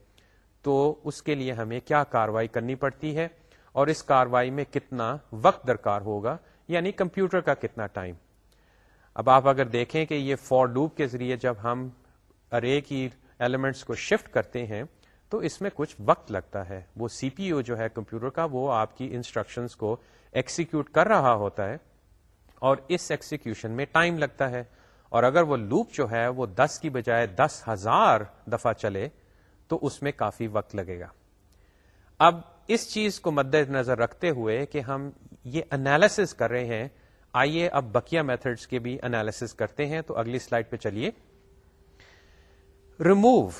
تو اس کے لیے ہمیں کیا کاروائی کرنی پڑتی ہے؟ اور اس کاروائی میں کتنا وقت درکار ہوگا یعنی کمپیوٹر کا کتنا ٹائم۔ اب آپ اگر دیکھیں کہ یہ فور لوپ کے ذریعے جب ہم ارے کی ایلیمنٹس کو شفٹ کرتے ہیں، تو اس میں کچھ وقت لگتا ہے۔ وہ سی پی یو جو ہے کمپیوٹر کا، وہ آپ کی انسٹرکشنس کو ایکسیکیوٹ کر رہا ہوتا ہے اور اس ایکسیکیوشن میں ٹائم لگتا ہے۔ اور اگر وہ لوپ جو ہے، وہ دس کی بجائے دس ہزار دفعہ چلے، تو اس میں کافی وقت لگے گا۔ اب اس چیز کو مد نظر رکھتے ہوئے کہ ہم یہ انالیس کر رہے ہیں۔ آئیے اب بکیا میتھڈس کے بھی انالیس کرتے ہیں۔ تو اگلی سلائڈ پہ چلیے۔ ریموو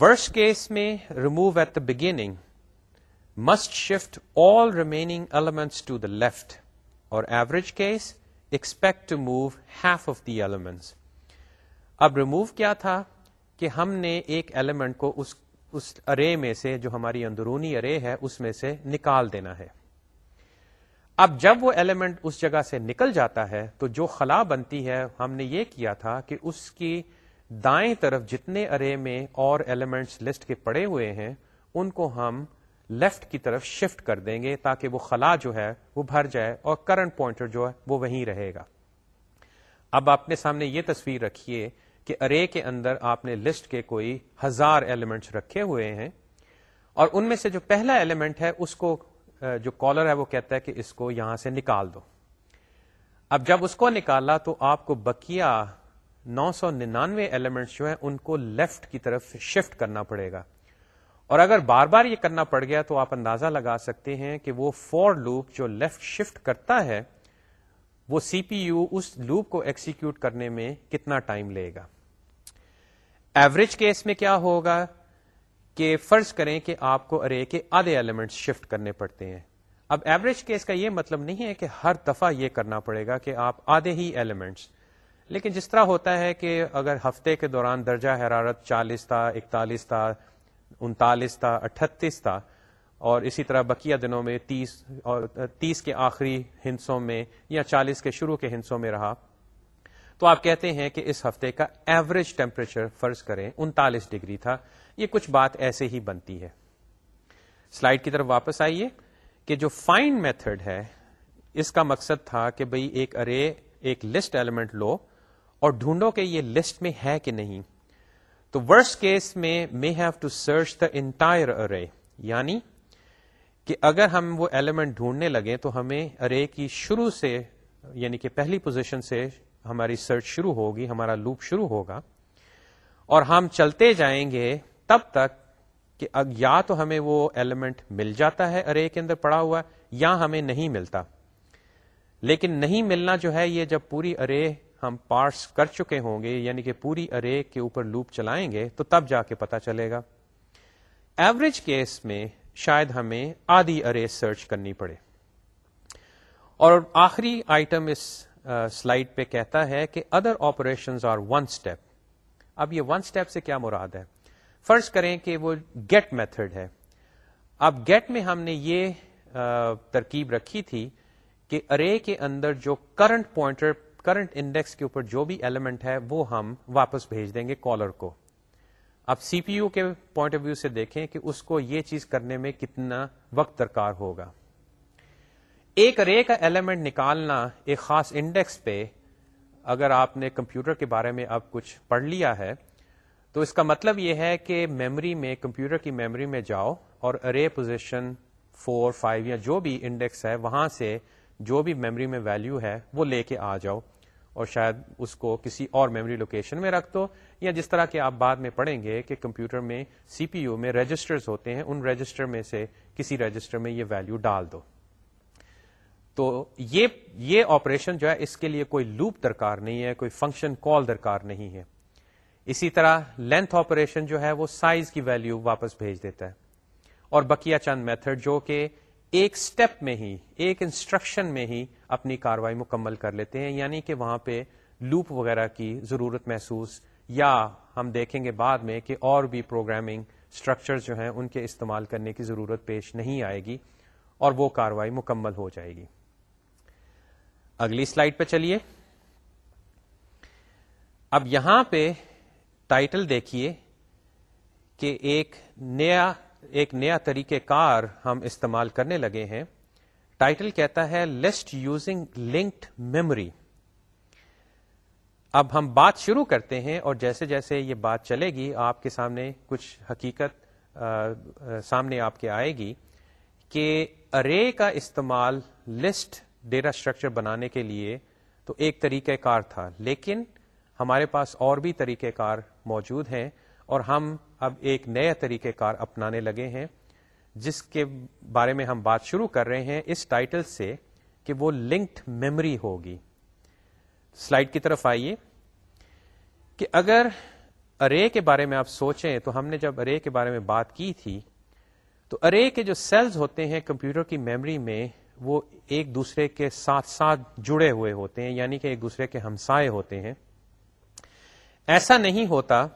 ورس کیس میں remove at the beginning must shift all remaining elements to the left اور average case expect to move half of the elements اب ریموو کیا تھا کہ ہم نے ایک ایلیمنٹ کو اس اس ارے میں سے جو ہماری اندرونی ارے ہے، اس میں سے نکال دینا ہے۔ اب جب وہ ایلیمنٹ اس جگہ سے نکل جاتا ہے، تو جو خلا بنتی ہے، ہم نے یہ کیا تھا کہ اس کی دائیں طرف جتنے ارے میں اور ایلیمنٹس لسٹ کے پڑے ہوئے ہیں، ان کو ہم لیفٹ کی طرف شفٹ کر دیں گے تاکہ وہ خلا جو ہے، وہ بھر جائے اور کرنٹ پوائنٹر جو ہے، وہ وہیں رہے گا۔ اب آپ نے سامنے یہ تصویر رکھیے کہ ارے کے اندر آپ نے لسٹ کے کوئی ہزار ایلیمنٹس رکھے ہوئے ہیں اور ان میں سے جو پہلا ایلیمنٹ ہے اس کو جو کالر ہے وہ کہتا ہے کہ اس کو یہاں سے نکال دو۔ اب جب اس کو نکالا تو آپ کو بکیا نو سو ننانوے ایلیمنٹس جو ہیں ان کو لیفٹ کی طرف شفٹ کرنا پڑے گا۔ اور اگر بار بار یہ کرنا پڑ گیا تو آپ اندازہ لگا سکتے ہیں کہ وہ فور لوپ جو لیفٹ شفٹ کرتا ہے وہ سی پی یو اس لوپ کو ایکسیکیوٹ کرنے میں کتنا ٹائم لے گا۔ ایوریج کیس میں کیا ہوگا کہ فرض کریں کہ آپ کو ارے کے آدھے ایلیمنٹ شفٹ کرنے پڑتے ہیں۔ اب ایوریج کیس کا یہ مطلب نہیں ہے کہ ہر دفعہ یہ کرنا پڑے گا کہ آپ آدھے ہی ایلیمنٹس لیکن جس طرح ہوتا ہے کہ اگر ہفتے کے دوران درجہ حرارت چالیس تھا اکتالیس تھا انتالیس تھا اٹھتیس تھا اور اسی طرح بقیہ دنوں میں تیس اور تیس کے آخری ہنسوں میں یا چالیس کے شروع کے ہنسوں میں رہا تو آپ کہتے ہیں کہ اس ہفتے کا ایوریج ٹیمپریچر فرض کریں انتالیس ڈگری تھا، یہ کچھ بات ایسے ہی بنتی ہے۔ سلائڈ کی طرف واپس آئیے کہ جو فائنڈ میتھڈ ہے، اس کا مقصد تھا کہ بھئی ایک ارے ایک لسٹ ایلیمنٹ لو اور ڈھونڈو کہ یہ لسٹ میں ہے کہ نہیں۔ تو ورس کیس میں may have to search the entire array یعنی کہ اگر ہم وہ ایلیمنٹ ڈھونڈنے لگے تو ہمیں ارے کی شروع سے یعنی کہ پہلی پوزیشن سے ہماری سرچ شروع ہوگی، ہمارا لوپ شروع ہوگا، اور ہم چلتے جائیں گے تب تک کہ یا تو ہمیں وہ ایلیمنٹ مل جاتا ہے ارے کے اندر پڑا ہوا، یا ہمیں نہیں ملتا۔ لیکن نہیں ملنا جو ہے، یہ جب پوری ارے ہم پارٹس کر چکے ہوں گے یعنی کہ پوری ارے کے اوپر لوپ چلائیں گے، تو تب جا کے پتا چلے گا۔ ایوریج کیس میں شاید ہمیں آدھی ارے سرچ کرنی پڑے۔ اور آخری آئٹم اس سلائڈ پہ کہتا ہے کہ other operation are one step اب یہ ون اسٹیپ سے کیا مراد ہے؟ فرض کریں کہ وہ گیٹ میتھڈ ہے۔ اب گیٹ میں ہم نے یہ ترکیب رکھی تھی کہ ارے کے اندر جو کرنٹ پوائنٹر کرنٹ انڈیکس کے اوپر جو بھی ایلیمنٹ ہے، وہ ہم واپس بھیج دیں گے کالر کو۔ اب سی پی یو کے پوائنٹ آف ویو سے دیکھیں کہ اس کو یہ چیز کرنے میں کتنا وقت درکار ہوگا۔ ایک رے کا ایلیمنٹ نکالنا ایک خاص انڈیکس پہ اگر آپ نے کمپیوٹر کے بارے میں اب کچھ پڑھ لیا ہے، تو اس کا مطلب یہ ہے کہ میموری میں، کمپیوٹر کی میموری میں جاؤ اور ارے پوزیشن فور فائیو یا جو بھی انڈیکس ہے، وہاں سے جو بھی میموری میں ویلو ہے، وہ لے کے آ جاؤ اور شاید اس کو کسی اور میموری لوکیشن میں رکھ دو یا جس طرح کہ آپ بعد میں پڑھیں گے کہ کمپیوٹر میں سی پی یو میں رجسٹرز ہوتے ہیں، ان رجسٹر میں سے کسی رجسٹر میں یہ ویلو ڈال دو۔ تو یہ یہ آپریشن جو ہے اس کے لیے کوئی لوپ درکار نہیں ہے، کوئی فنکشن کال درکار نہیں ہے۔ اسی طرح لینتھ آپریشن جو ہے وہ سائز کی ویلو واپس بھیج دیتا ہے۔ اور بکیا چند میتھڈ جو کہ ایک سٹیپ میں ہی، ایک انسٹرکشن میں ہی اپنی کاروائی مکمل کر لیتے ہیں یعنی کہ وہاں پہ لوپ وغیرہ کی ضرورت محسوس، یا ہم دیکھیں گے بعد میں کہ اور بھی پروگرامنگ اسٹرکچر جو ہیں ان کے استعمال کرنے کی ضرورت پیش نہیں آئے گی اور وہ کاروائی مکمل ہو جائے گی۔ اگلی سلائڈ پہ چلیے۔ اب یہاں پہ ٹائٹل دیکھیے کہ ایک نیا ایک نیا طریقہ کار ہم استعمال کرنے لگے ہیں۔ ٹائٹل کہتا ہے لسٹ یوزنگ لنکڈ میموری۔ اب ہم بات شروع کرتے ہیں اور جیسے جیسے یہ بات چلے گی، آپ کے سامنے کچھ حقیقت سامنے آپ کے آئے گی کہ ارے کا استعمال لسٹ ڈیٹا اسٹرکچر بنانے کے لیے تو ایک طریقہ کار تھا۔ لیکن ہمارے پاس اور بھی طریقہ کار موجود ہیں اور ہم اب ایک نئے طریقہ کار اپنانے لگے ہیں، جس کے بارے میں ہم بات شروع کر رہے ہیں۔ اس ٹائٹل سے کہ وہ لنکڈ میموری ہوگی۔ سلائڈ کی طرف آئیے۔ کہ اگر ارے کے بارے میں آپ سوچیں، تو ہم نے جب ارے کے بارے میں بات کی تھی، تو ارے کے جو سیلز ہوتے ہیں کمپیوٹر کی میموری میں وہ ایک دوسرے کے ساتھ ساتھ جڑے ہوئے ہوتے ہیں یعنی کہ ایک دوسرے کے ہمسائے ہوتے ہیں۔ ایسا نہیں ہوتا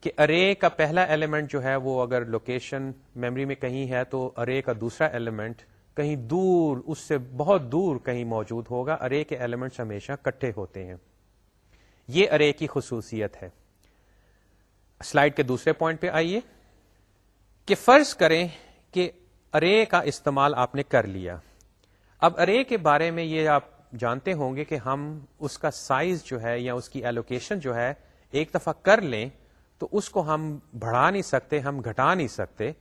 کہ ارے کا پہلا ایلیمنٹ جو ہے وہ اگر لوکیشن میموری میں کہیں ہے تو ارے کا دوسرا ایلیمنٹ کہیں دور، اس سے بہت دور کہیں موجود ہوگا۔ ارے کے ایلیمنٹس ہمیشہ کٹھے ہوتے ہیں۔ یہ ارے کی خصوصیت ہے۔ سلائڈ کے دوسرے پوائنٹ پہ آئیے کہ فرض کریں کہ ارے کا استعمال آپ نے کر لیا۔ اب ارے کے بارے میں یہ آپ جانتے ہوں گے کہ ہم اس کا سائز جو ہے یا اس کی ایلوکیشن جو ہے ایک دفعہ کر لیں تو اس کو ہم بڑھا نہیں سکتے، ہم گھٹا نہیں سکتے۔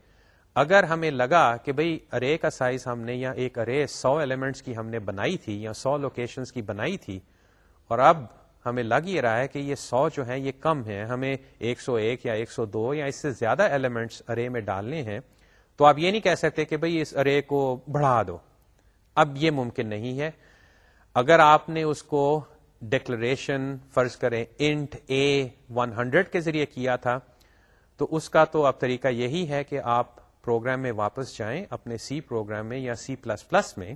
اگر ہمیں لگا کہ بھئی ارے کا سائز ہم نے یا ایک ارے سو ایلیمنٹس کی ہم نے بنائی تھی یا سو لوکیشنز کی بنائی تھی اور اب ہمیں لگ یہ رہا ہے کہ یہ سو جو ہے یہ کم ہے ہمیں ایک سو ایک یا ایک سو دو یا اس سے زیادہ ایلیمنٹس ارے میں ڈالنے ہیں تو آپ یہ نہیں کہہ سکتے کہ بھئی اس ارے کو بڑھا دو۔ اب یہ ممکن نہیں ہے۔ اگر آپ نے اس کو ڈکلریشن فرض کریں انٹ اے ون ہنڈریڈ کے ذریعے کیا تھا، تو اس کا تو اب طریقہ یہی ہے کہ آپ پروگرام میں واپس جائیں اپنے سی پروگرام میں یا سی پلس پلس میں،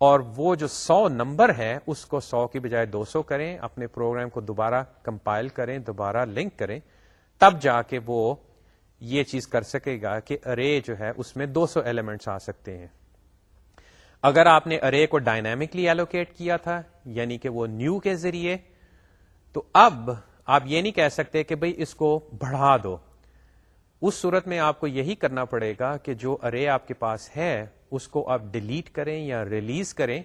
اور وہ جو سو نمبر ہے، اس کو سو کی بجائے دو سو کریں، اپنے پروگرام کو دوبارہ کمپائل کریں، دوبارہ لنک کریں، تب جا کے وہ یہ چیز کر سکے گا کہ ارے جو ہے، اس میں دو سو ایلیمنٹس آ سکتے ہیں۔ اگر آپ نے ارے کو ڈائنامکلی ایلوکیٹ کیا تھا یعنی کہ وہ نیو کے ذریعے، تو اب آپ یہ نہیں کہہ سکتے کہ بھئی اس کو بڑھا دو۔ اس صورت میں آپ کو یہی کرنا پڑے گا کہ جو ارے آپ کے پاس ہے، اس کو آپ ڈیلیٹ کریں یا ریلیز کریں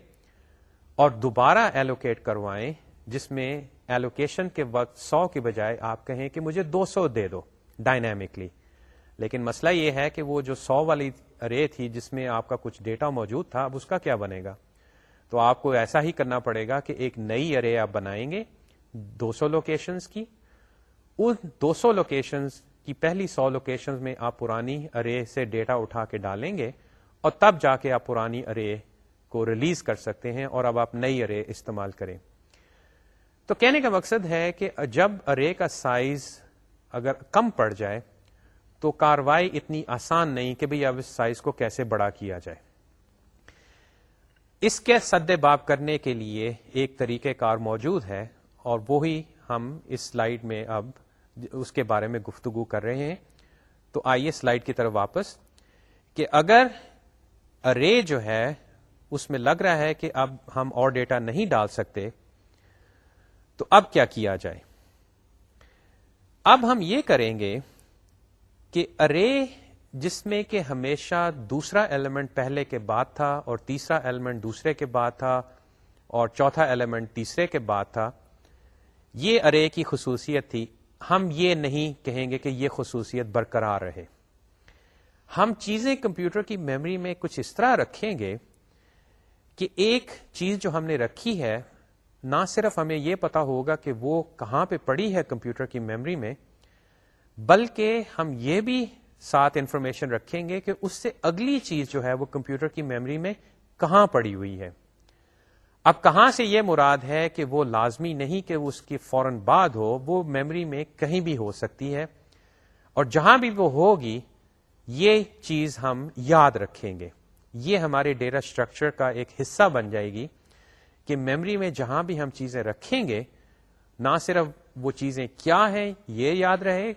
اور دوبارہ ایلوکیٹ کروائیں، جس میں ایلوکیشن کے وقت سو کے بجائے آپ کہیں کہ مجھے دو سو دے دو ڈائنامکلی لیکن مسئلہ یہ ہے کہ وہ جو سو والی ارے تھی جس میں آپ کا کچھ ڈیٹا موجود تھا، اب اس کا کیا بنے گا؟ تو آپ کو ایسا ہی کرنا پڑے گا کہ ایک نئی ارے آپ بنائیں گے دو سو لوکیشنز کی۔ ان دو سو لوکیشنز کی پہلی سو لوکیشنز میں آپ پرانی ارے سے ڈیٹا اٹھا کے ڈالیں گے اور تب جا کے آپ پرانی ارے کو ریلیز کر سکتے ہیں اور اب آپ نئی ارے استعمال کریں۔ تو کہنے کا مقصد ہے کہ جب ارے کا سائز اگر کم پڑ جائے تو کاروائی اتنی آسان نہیں کہ بھئی اب اس سائز کو کیسے بڑا کیا جائے۔ اس کے سد باب کرنے کے لیے ایک طریقہ کار موجود ہے اور وہی ہم اس سلائیڈ میں اب اس کے بارے میں گفتگو کر رہے ہیں۔ تو آئیے سلائیڈ کی طرف واپس۔ کہ اگر ارے جو ہے اس میں لگ رہا ہے کہ اب ہم اور ڈیٹا نہیں ڈال سکتے، تو اب کیا کیا جائے؟ اب ہم یہ کریں گے کہ ارے، جس میں کہ ہمیشہ دوسرا ایلیمنٹ پہلے کے بعد تھا اور تیسرا ایلیمنٹ دوسرے کے بعد تھا اور چوتھا ایلیمنٹ تیسرے کے بعد تھا، یہ ارے کی خصوصیت تھی۔ ہم یہ نہیں کہیں گے کہ یہ خصوصیت برقرار رہے۔ ہم چیزیں کمپیوٹر کی میموری میں کچھ اس طرح رکھیں گے کہ ایک چیز جو ہم نے رکھی ہے، نہ صرف ہمیں یہ پتا ہوگا کہ وہ کہاں پہ پڑی ہے کمپیوٹر کی میموری میں بلکہ ہم یہ بھی ساتھ انفارمیشن رکھیں گے کہ اس سے اگلی چیز جو ہے وہ کمپیوٹر کی میموری میں کہاں پڑی ہوئی ہے۔ اب کہاں سے یہ مراد ہے کہ وہ لازمی نہیں کہ اس کی فوراً بعد ہو، وہ میموری میں کہیں بھی ہو سکتی ہے۔ اور جہاں بھی وہ ہوگی، یہ چیز ہم یاد رکھیں گے۔ یہ ہمارے ڈیٹا اسٹرکچر کا ایک حصہ بن جائے گی کہ میموری میں جہاں بھی ہم چیزیں رکھیں گے، نہ صرف وہ چیزیں کیا ہیں، یہ یاد رہے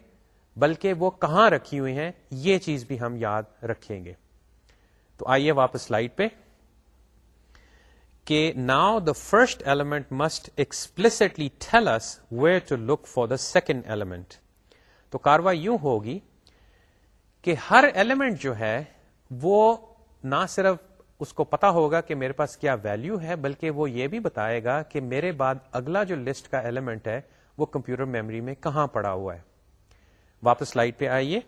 بلکہ وہ کہاں رکھی ہوئی ہیں، یہ چیز بھی ہم یاد رکھیں گے۔ تو آئیے واپس سلائڈ پہ کہ now the first element must explicitly tell us where to look for the second element تو کاروائی یوں ہوگی کہ ہر ایلیمنٹ جو ہے، وہ نہ صرف اس کو پتا ہوگا کہ میرے پاس کیا ویلو ہے، بلکہ وہ یہ بھی بتائے گا کہ میرے بعد اگلا جو لسٹ کا ایلیمنٹ ہے، وہ کمپیوٹر میموری میں کہاں پڑا ہوا ہے۔ واپس سلائڈ پہ آئیے۔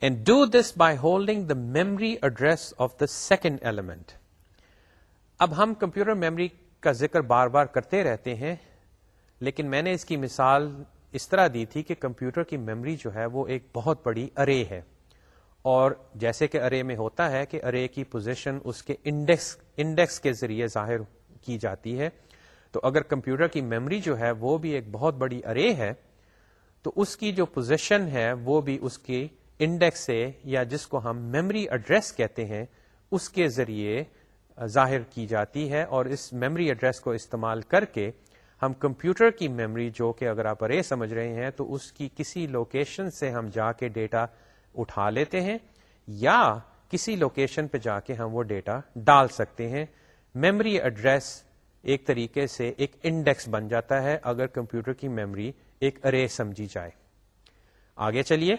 And do this by holding the memory address of the second element اب ہم کمپیوٹر میموری کا ذکر بار بار کرتے رہتے ہیں، لیکن میں نے اس کی مثال اس طرح دی تھی کہ کمپیوٹر کی میموری جو ہے وہ ایک بہت بڑی ارے ہے۔ اور جیسے کہ ارے میں ہوتا ہے کہ ارے کی پوزیشن اس کے انڈیکس انڈیکس کے ذریعے ظاہر کی جاتی ہے۔ تو اگر کمپیوٹر کی میموری جو ہے وہ بھی ایک بہت بڑی ارے ہے تو اس کی جو پوزیشن ہے وہ بھی اس کی انڈیکس سے یا جس کو ہم میموری ایڈریس کہتے ہیں، اس کے ذریعے ظاہر کی جاتی ہے اور اس میموری ایڈریس کو استعمال کر کے ہم کمپیوٹر کی میموری جو کہ اگر آپ ارے سمجھ رہے ہیں تو اس کی کسی لوکیشن سے ہم جا کے ڈیٹا اٹھا لیتے ہیں یا کسی لوکیشن پہ جا کے ہم وہ ڈیٹا ڈال سکتے ہیں۔ میموری ایڈریس ایک طریقے سے ایک انڈیکس بن جاتا ہے۔ اگر کمپیوٹر کی میموری ایک ارے سمجھی جائے۔ آگے چلیے۔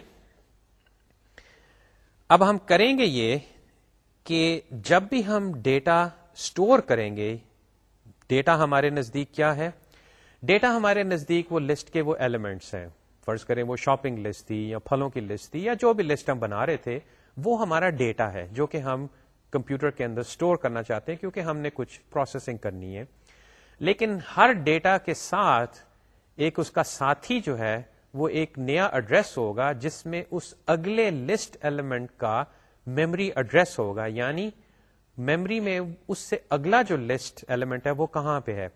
اب ہم کریں گے یہ کہ جب بھی ہم ڈیٹا اسٹور کریں گے، ڈیٹا ہمارے نزدیک کیا ہے؟ ڈیٹا ہمارے نزدیک وہ لسٹ کے وہ ایلیمنٹس ہیں۔ فرض کریں وہ شاپنگ لسٹ تھی یا پھلوں کی لسٹ تھی یا جو بھی لسٹ ہم بنا رہے تھے، وہ ہمارا ڈیٹا ہے جو کہ ہم کمپیوٹر کے اندر اسٹور کرنا چاہتے ہیں کیونکہ ہم نے کچھ پروسیسنگ کرنی ہے۔ لیکن ہر ڈیٹا کے ساتھ ایک اس کا ساتھی جو ہے، وہ ایک نیا ایڈریس ہوگا جس میں اس اگلے لسٹ ایلیمنٹ کا میمری ایڈریس ہوگا۔ یعنی میمری میں اس سے اگلا جو لسٹ ایلیمنٹ ہے، وہ کہاں پہ ہے؟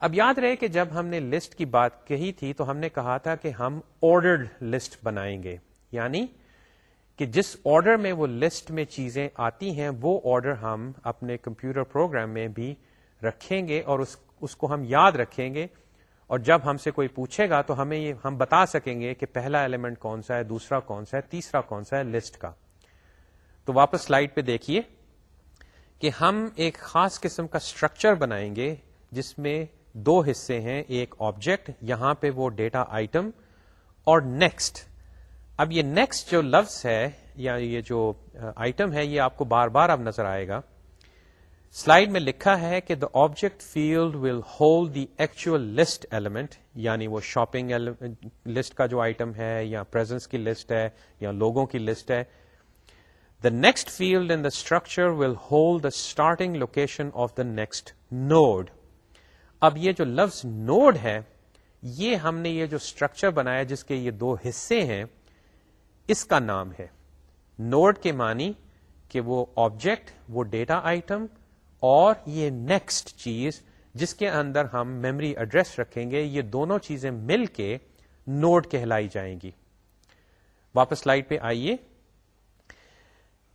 اب یاد رہے کہ جب ہم نے لسٹ کی بات کہی تھی تو ہم نے کہا تھا کہ ہم آرڈرڈ لسٹ بنائیں گے۔ یعنی کہ جس آرڈر میں وہ لسٹ میں چیزیں آتی ہیں، وہ آرڈر ہم اپنے کمپیوٹر پروگرام میں بھی رکھیں گے اور اس اس کو ہم یاد رکھیں گے۔ اور جب ہم سے کوئی پوچھے گا تو ہمیں یہ ہم بتا سکیں گے کہ پہلا ایلیمنٹ کون سا ہے، دوسرا کون سا ہے، تیسرا کون سا ہے لسٹ کا۔ تو واپس سلائڈ پہ دیکھیے کہ ہم ایک خاص قسم کا اسٹرکچر بنائیں گے جس میں دو حصے ہیں، ایک آبجیکٹ یہاں پہ وہ ڈیٹا آئٹم اور نیکسٹ اب یہ نیکسٹ جو لفظ ہے یا یہ جو آئٹم ہے، یہ آپ کو بار بار اب نظر آئے گا۔ سلائڈ میں لکھا ہے کہ the object field will hold the actual list element یعنی وہ شاپنگ لسٹ کا جو آئٹم ہے، یا پرزنس کی لسٹ ہے، یا لوگوں کی لسٹ ہے۔ The next field in the structure will hold the starting location of the next node اب یہ جو لفظ نوڈ ہے، یہ ہم نے یہ جو اسٹرکچر بنایا جس کے یہ دو حصے ہیں، اس کا نام ہے۔ نوڈ کے معنی کہ وہ آبجیکٹ وہ ڈیٹا آئٹم اور یہ نیکسٹ چیز جس کے اندر ہم میمری ایڈریس رکھیں گے، یہ دونوں چیزیں مل کے نوڈ کہلائی جائیں گی۔ واپس سلائڈ پہ آئیے۔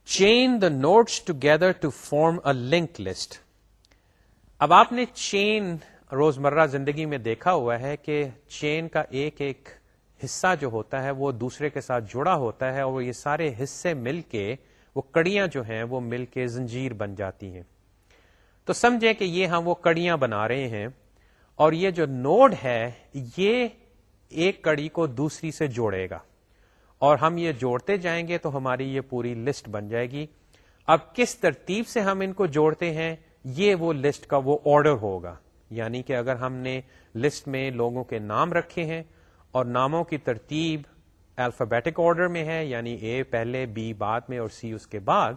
Chain the nodes together to form a link list اب آپ نے چین روزمرہ زندگی میں دیکھا ہوا ہے کہ چین کا ایک ایک حصہ جو ہوتا ہے، وہ دوسرے کے ساتھ جڑا ہوتا ہے اور یہ سارے حصے مل کے، وہ کڑیاں جو ہیں، وہ مل کے زنجیر بن جاتی ہیں۔ تو سمجھیں کہ یہ ہم وہ کڑیاں بنا رہے ہیں اور یہ جو نوڈ ہے، یہ ایک کڑی کو دوسری سے جوڑے گا۔ اور ہم یہ جوڑتے جائیں گے تو ہماری یہ پوری لسٹ بن جائے گی۔ اب کس ترتیب سے ہم ان کو جوڑتے ہیں، یہ وہ لسٹ کا وہ آرڈر ہوگا۔ یعنی کہ اگر ہم نے لسٹ میں لوگوں کے نام رکھے ہیں اور ناموں کی ترتیب الفابیٹک آرڈر میں ہے یعنی اے پہلے بی بعد میں اور سی اس کے بعد،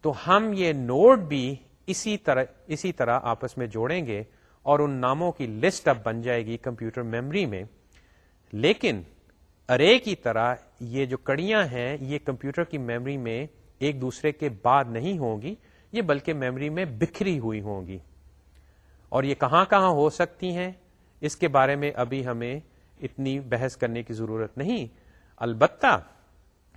تو ہم یہ نوڈ بھی اسی طرح اسی طرح آپس میں جوڑیں گے اور ان ناموں کی لسٹ اب بن جائے گی کمپیوٹر میموری میں۔ لیکن ارے کی طرح یہ جو کڑیاں ہیں، یہ کمپیوٹر کی میموری میں ایک دوسرے کے بعد نہیں ہوں گی، یہ بلکہ میموری میں بکھری ہوئی ہوں گی۔ اور یہ کہاں کہاں ہو سکتی ہیں؟ اس کے بارے میں ابھی ہمیں اتنی بحث کرنے کی ضرورت نہیں۔ البتہ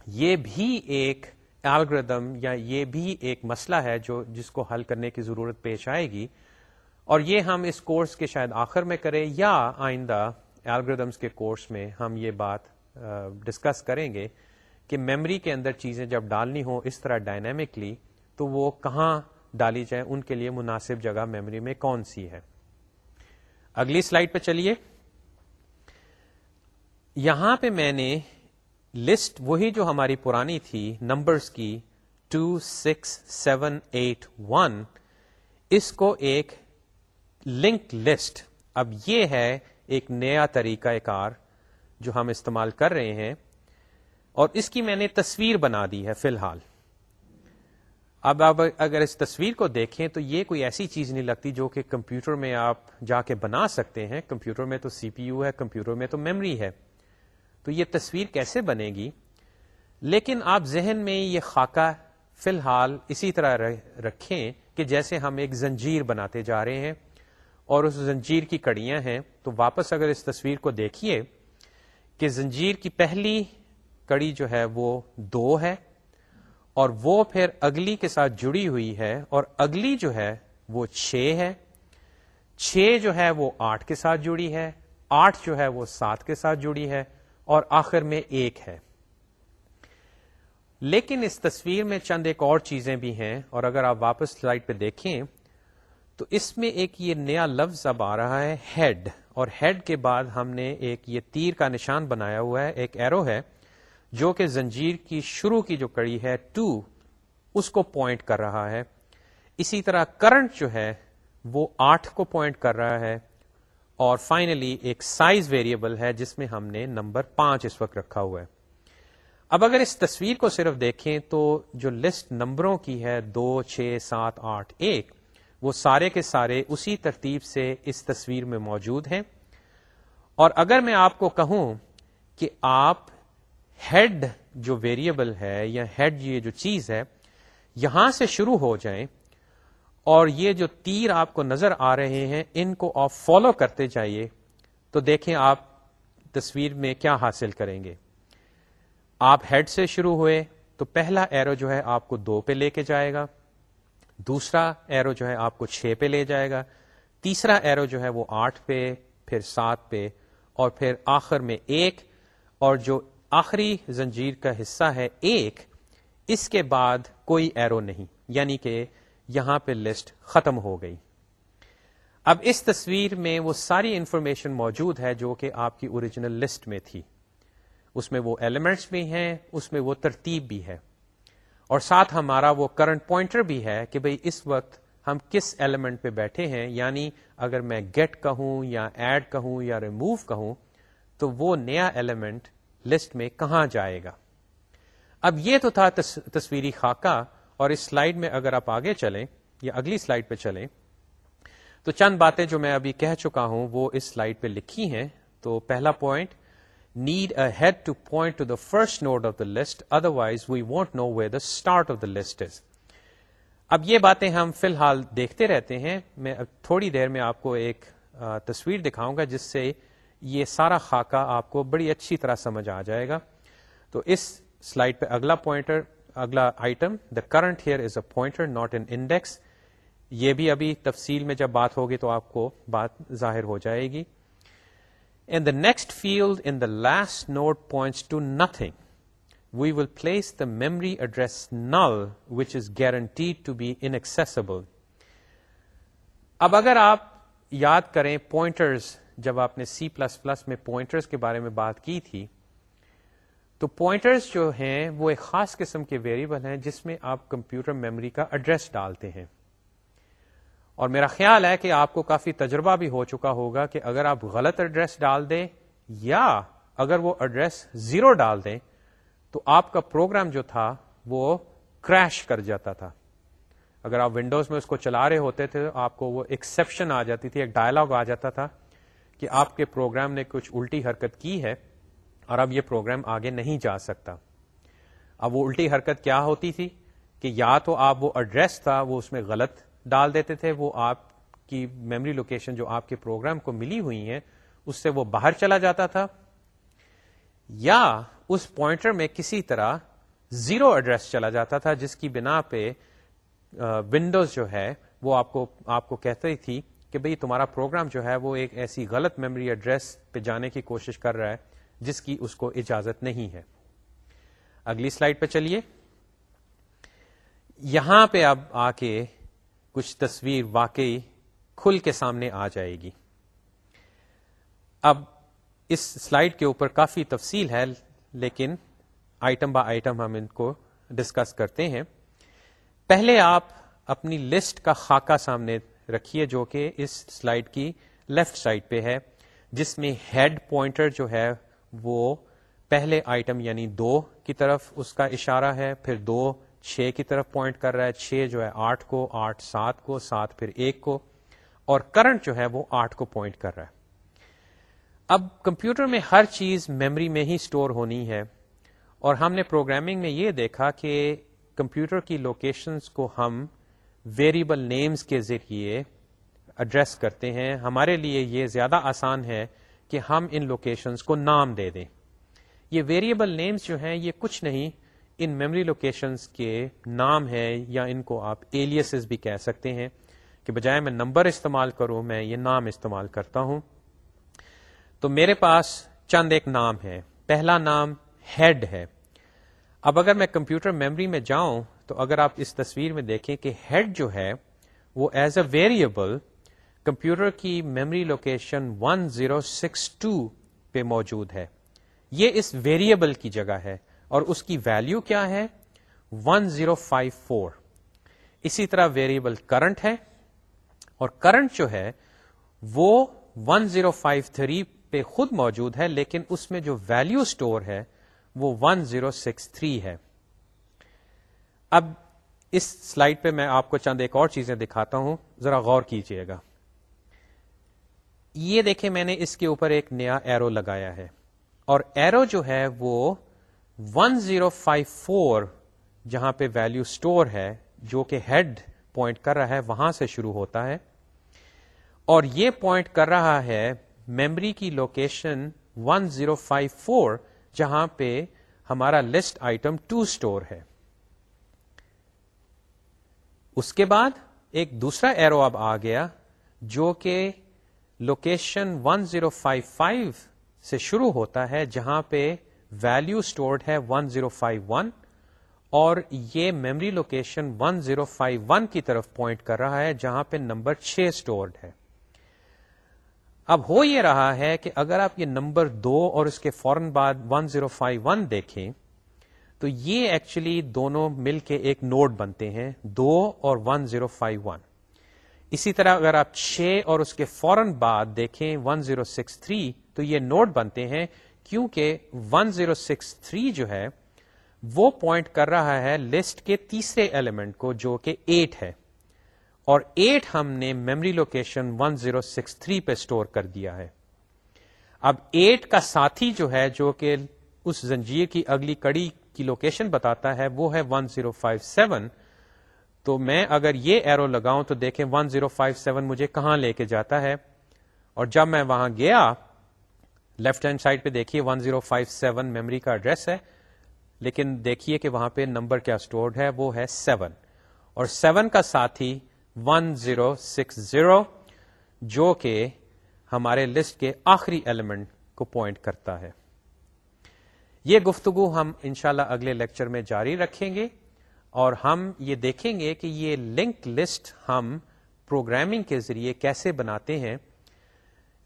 یہ بھی ایک الگریدم یا یہ بھی ایک مسئلہ ہے جو جس کو حل کرنے کی ضرورت پیش آئے گی اور یہ ہم اس کورس کے شاید آخر میں کریں یا آئندہ الگریدمس کے کورس میں ہم یہ بات ڈسکس کریں گے کہ میمری کے اندر چیزیں جب ڈالنی ہوں اس طرح ڈائنامکلی تو وہ کہاں ڈالی جائیں، ان کے لیے مناسب جگہ میموری میں کون سی ہے؟ اگلی سلائڈ پہ چلیے۔ یہاں پہ میں نے لسٹ وہی جو ہماری پرانی تھی نمبرز کی two six seven eight one اس کو ایک لنک لسٹ اب یہ ہے ایک نیا طریقہ کار جو ہم استعمال کر رہے ہیں، اور اس کی میں نے تصویر بنا دی ہے فی الحال۔ اب آپ اگر اس تصویر کو دیکھیں تو یہ کوئی ایسی چیز نہیں لگتی جو کہ کمپیوٹر میں آپ جا کے بنا سکتے ہیں۔ کمپیوٹر میں تو سی پی یو ہے، کمپیوٹر میں تو میمری ہے۔ تو یہ تصویر کیسے بنے گی؟ لیکن آپ ذہن میں یہ خاکہ فی الحال اسی طرح رکھیں کہ جیسے ہم ایک زنجیر بناتے جا رہے ہیں اور اس زنجیر کی کڑیاں ہیں، تو واپس اگر اس تصویر کو دیکھیے کہ زنجیر کی پہلی کڑی جو ہے وہ دو ہے اور وہ پھر اگلی کے ساتھ جڑی ہوئی ہے اور اگلی جو ہے وہ چھ ہے۔ چھ جو ہے وہ آٹھ کے ساتھ جڑی ہے، آٹھ جو ہے وہ سات کے ساتھ جڑی ہے۔ اور آخر میں ایک ہے۔ لیکن اس تصویر میں چند ایک اور چیزیں بھی ہیں اور اگر آپ واپس سلائڈ پہ دیکھیں تو اس میں ایک یہ نیا لفظ اب آ رہا ہے ہیڈ اور ہیڈ کے بعد ہم نے ایک یہ تیر کا نشان بنایا ہوا ہے، ایک ایرو ہے، جو کہ زنجیر کی شروع کی جو کڑی ہے ٹو اس کو پوائنٹ کر رہا ہے۔ اسی طرح کرنٹ جو ہے، وہ آٹھ کو پوائنٹ کر رہا ہے۔ اور فائنلی ایک سائز ویریبل ہے جس میں ہم نے نمبر پانچ اس وقت رکھا ہوا ہے۔ اب اگر اس تصویر کو صرف دیکھیں تو جو لسٹ نمبروں کی ہے، دو، چھ، سات، آٹھ، ایک، وہ سارے کے سارے اسی ترتیب سے اس تصویر میں موجود ہیں۔ اور اگر میں آپ کو کہوں کہ آپ ہیڈ جو ویریبل ہے یا ہیڈ یہ جو چیز ہے، یہاں سے شروع ہو جائیں اور یہ جو تیر آپ کو نظر آ رہے ہیں، ان کو آپ فالو کرتے جائیے تو دیکھیں آپ تصویر میں کیا حاصل کریں گے۔ آپ ہیڈ سے شروع ہوئے تو پہلا ایرو جو ہے آپ کو دو پہ لے کے جائے گا، دوسرا ایرو جو ہے آپ کو چھ پہ لے جائے گا، تیسرا ایرو جو ہے وہ آٹھ پہ، پھر سات پہ، اور پھر آخر میں ایک، اور جو آخری زنجیر کا حصہ ہے ایک، اس کے بعد کوئی ایرو نہیں۔ یعنی کہ یہاں پہ لسٹ ختم ہو گئی۔ اب اس تصویر میں وہ ساری انفارمیشن موجود ہے جو کہ آپ کی اوریجنل لسٹ میں تھی۔ اس میں وہ ایلیمنٹس بھی ہیں، اس میں وہ ترتیب بھی ہے۔ اور ساتھ ہمارا وہ کرنٹ پوائنٹر بھی ہے کہ بھئی اس وقت ہم کس ایلیمنٹ پہ بیٹھے ہیں یعنی اگر میں گیٹ کہوں یا ایڈ کہوں یا ریموو کہوں، تو وہ نیا ایلیمنٹ لسٹ میں کہاں جائے گا۔ اب یہ تو تھا تصویری خاکہ۔ اور اس سلائیڈ میں اگر آپ آگے چلیں یا اگلی سلائیڈ پہ چلیں، تو چند باتیں جو میں ابھی کہہ چکا ہوں وہ اس سلائیڈ پہ لکھی ہیں۔ تو پہلا point need a head to point to the first node of the list otherwise we won't know where the start of the list is اب یہ باتیں ہم فی الحال دیکھتے رہتے ہیں۔ میں تھوڑی دیر میں آپ کو ایک تصویر دکھاؤں گا جس سے یہ سارا خاکہ آپ کو بڑی اچھی طرح سمجھ آ جائے گا۔ تو اس سلائڈ پہ اگلا پوائنٹر اگلا item the current here is a pointer not an index یہ بھی ابھی تفصیل میں جب بات ہوگی تو آپ کو بات ظاہر ہو جائے گی. In the next field in the last node points to nothing we will place the memory address null which is guaranteed to be انسبل اب اگر آپ یاد کریں پوائنٹرز جب آپ نے سی پلس پلس میں پوائنٹرز کے بارے میں بات کی تھی تو پوائنٹرز جو ہیں وہ ایک خاص قسم کے ویریبل ہیں جس میں آپ کمپیوٹر میموری کا ایڈریس ڈالتے ہیں۔ اور میرا خیال ہے کہ آپ کو کافی تجربہ بھی ہو چکا ہوگا کہ اگر آپ غلط ایڈریس ڈال دیں یا اگر وہ ایڈریس زیرو ڈال دیں تو آپ کا پروگرام جو تھا وہ کریش کر جاتا تھا۔ اگر آپ ونڈوز میں اس کو چلا رہے ہوتے تھے تو آپ کو وہ ایکسپشن آ جاتی تھی، ایک ڈائلگ آ جاتا تھا کہ آپ کے پروگرام نے کچھ الٹی حرکت کی ہے۔ اور اب یہ پروگرام آگے نہیں جا سکتا۔ اب وہ الٹی حرکت کیا ہوتی تھی کہ یا تو آپ وہ ایڈریس تھا، وہ اس میں غلط ڈال دیتے تھے، وہ آپ کی میموری لوکیشن جو آپ کے پروگرام کو ملی ہوئی ہیں، اس سے وہ باہر چلا جاتا تھا۔ یا اس پوائنٹر میں کسی طرح زیرو ایڈریس چلا جاتا تھا، جس کی بنا پہ ونڈوز جو ہے، وہ آپ کو آپ کو کہتے تھی کہ بھئی تمہارا پروگرام جو ہے، وہ ایک ایسی غلط میموری ایڈریس پہ جانے کی کوشش کر رہا ہے۔ جس کی اس کو اجازت نہیں ہے۔ اگلی سلائڈ پہ چلیے۔ یہاں پہ اب آ کے کچھ تصویر واقعی کھل کے سامنے آ جائے گی۔ اب اس سلائڈ کے اوپر کافی تفصیل ہے، لیکن آئٹم با آئٹم ہم ان کو ڈسکس کرتے ہیں۔ پہلے آپ اپنی لسٹ کا خاکہ سامنے رکھیے جو کہ اس سلائڈ کی لیفٹ سائڈ پہ ہے، جس میں ہیڈ پوائنٹر جو ہے وہ پہلے آئٹم یعنی دو کی طرف اس کا اشارہ ہے، پھر دو، چھ کی طرف پوائنٹ کر رہا ہے، چھ جو ہے آٹھ کو، آٹھ سات کو، سات پھر ایک کو، اور کرنٹ جو ہے وہ آٹھ کو پوائنٹ کر رہا ہے۔ اب کمپیوٹر میں ہر چیز میموری میں ہی اسٹور ہونی ہے، اور ہم نے پروگرامنگ میں یہ دیکھا کہ کمپیوٹر کی لوکیشنز کو ہم ویریبل نیمز کے ذریعے ایڈریس کرتے ہیں۔ ہمارے لیے یہ زیادہ آسان ہے کہ ہم ان لوکیشنز کو نام دے دیں۔ یہ ویریبل نیمز جو ہیں، یہ کچھ نہیں، ان میموری لوکیشنز کے نام ہے یا ان کو آپ ایلیسز بھی کہہ سکتے ہیں کہ بجائے میں نمبر استعمال کروں، میں یہ نام استعمال کرتا ہوں۔ تو میرے پاس چند ایک نام ہے پہلا نام ہیڈ ہے۔ اب اگر میں کمپیوٹر میموری میں جاؤں، تو اگر آپ اس تصویر میں دیکھیں کہ ہیڈ جو ہے، وہ ایز اے ویریبل کمپیوٹر کی میموری لوکیشن 1062 پہ موجود ہے۔ یہ اس ویریبل کی جگہ ہے اور اس کی ویلو کیا ہے؟ 1054 اسی طرح ویریبل کرنٹ ہے اور کرنٹ جو ہے وہ 1053 پہ خود موجود ہے، لیکن اس میں جو ویلو اسٹور ہے وہ 1063 ہے۔ اب اس سلائڈ پہ میں آپ کو چند ایک اور چیزیں دکھاتا ہوں۔ ذرا غور کیجیے گا۔ یہ دیکھیں میں نے اس کے اوپر ایک نیا ایرو لگایا ہے۔ اور ایرو جو ہے وہ 1054 جہاں پہ ویلو اسٹور ہے، جو کہ ہیڈ پوائنٹ کر رہا ہے، وہاں سے شروع ہوتا ہے۔ اور یہ پوائنٹ کر رہا ہے میمری کی لوکیشن 1054 جہاں پہ ہمارا لسٹ آئٹم ٹو اسٹور ہے۔ اس کے بعد ایک دوسرا ایرو اب آ گیا، جو کہ لوکیشن 1055 سے شروع ہوتا ہے جہاں پہ ویلو اسٹورڈ ہے 1051 اور یہ میمری لوکیشن 1051 کی طرف پوائنٹ کر رہا ہے جہاں پہ نمبر 6 اسٹورڈ ہے۔ اب ہو یہ رہا ہے کہ اگر آپ یہ نمبر دو اور اس کے فوراً بعد 1051 دیکھیں، تو یہ ایکچولی دونوں مل کے ایک نوڈ بنتے ہیں، دو اور 1051 اسی طرح اگر آپ چھ اور اس کے فوراً بعد دیکھیں 1063 تو یہ نوڈ بنتے ہیں کیونکہ 1063 جو ہے، وہ پوائنٹ کر رہا ہے لسٹ کے تیسرے ایلیمنٹ کو جو کہ 8 ہے۔ اور 8 ہم نے میمری لوکیشن 1063 پہ اسٹور کر دیا ہے۔ اب 8 کا ساتھی جو ہے، جو کہ اس زنجیر کی اگلی کڑی کی لوکیشن بتاتا ہے، وہ ہے 1057 تو میں اگر یہ ایرو لگاؤں تو دیکھیں 1057 مجھے کہاں لے کے جاتا ہے؟ اور جب میں وہاں گیا لیفٹ ہینڈ سائڈ پہ دیکھیے 1057 میموری کا ایڈریس ہے، لیکن دیکھیے کہ وہاں پہ نمبر کیا اسٹورڈ ہے، وہ ہے 7 اور 7 کا ساتھی ون زیرو سکس زیرو جو کہ ہمارے لسٹ کے آخری ایلیمنٹ کو پوائنٹ کرتا ہے۔ یہ گفتگو ہم انشاءاللہ اگلے لیکچر میں جاری رکھیں گے۔ اور ہم یہ دیکھیں گے کہ یہ لنک لسٹ ہم پروگرامنگ کے ذریعے کیسے بناتے ہیں۔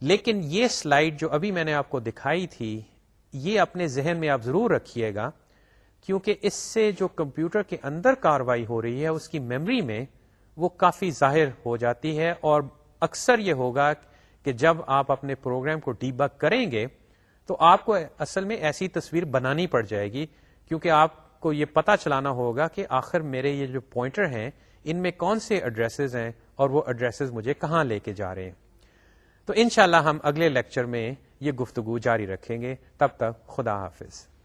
لیکن یہ سلائیڈ جو ابھی میں نے آپ کو دکھائی تھی، یہ اپنے ذہن میں آپ ضرور رکھیے گا، کیونکہ اس سے جو کمپیوٹر کے اندر کاروائی ہو رہی ہے، اس کی میمری میں وہ کافی ظاہر ہو جاتی ہے۔ اور اکثر یہ ہوگا کہ جب آپ اپنے پروگرام کو ڈی بک کریں گے، تو آپ کو اصل میں ایسی تصویر بنانی پڑ جائے گی، کیونکہ آپ کو یہ پتا چلانا ہوگا کہ آخر میرے یہ جو پوائنٹر ہیں، ان میں کون سے ایڈریسز ہیں اور وہ ایڈریسز مجھے کہاں لے کے جا رہے ہیں؟ تو انشاءاللہ ہم اگلے لیکچر میں یہ گفتگو جاری رکھیں گے۔ تب تک خدا حافظ۔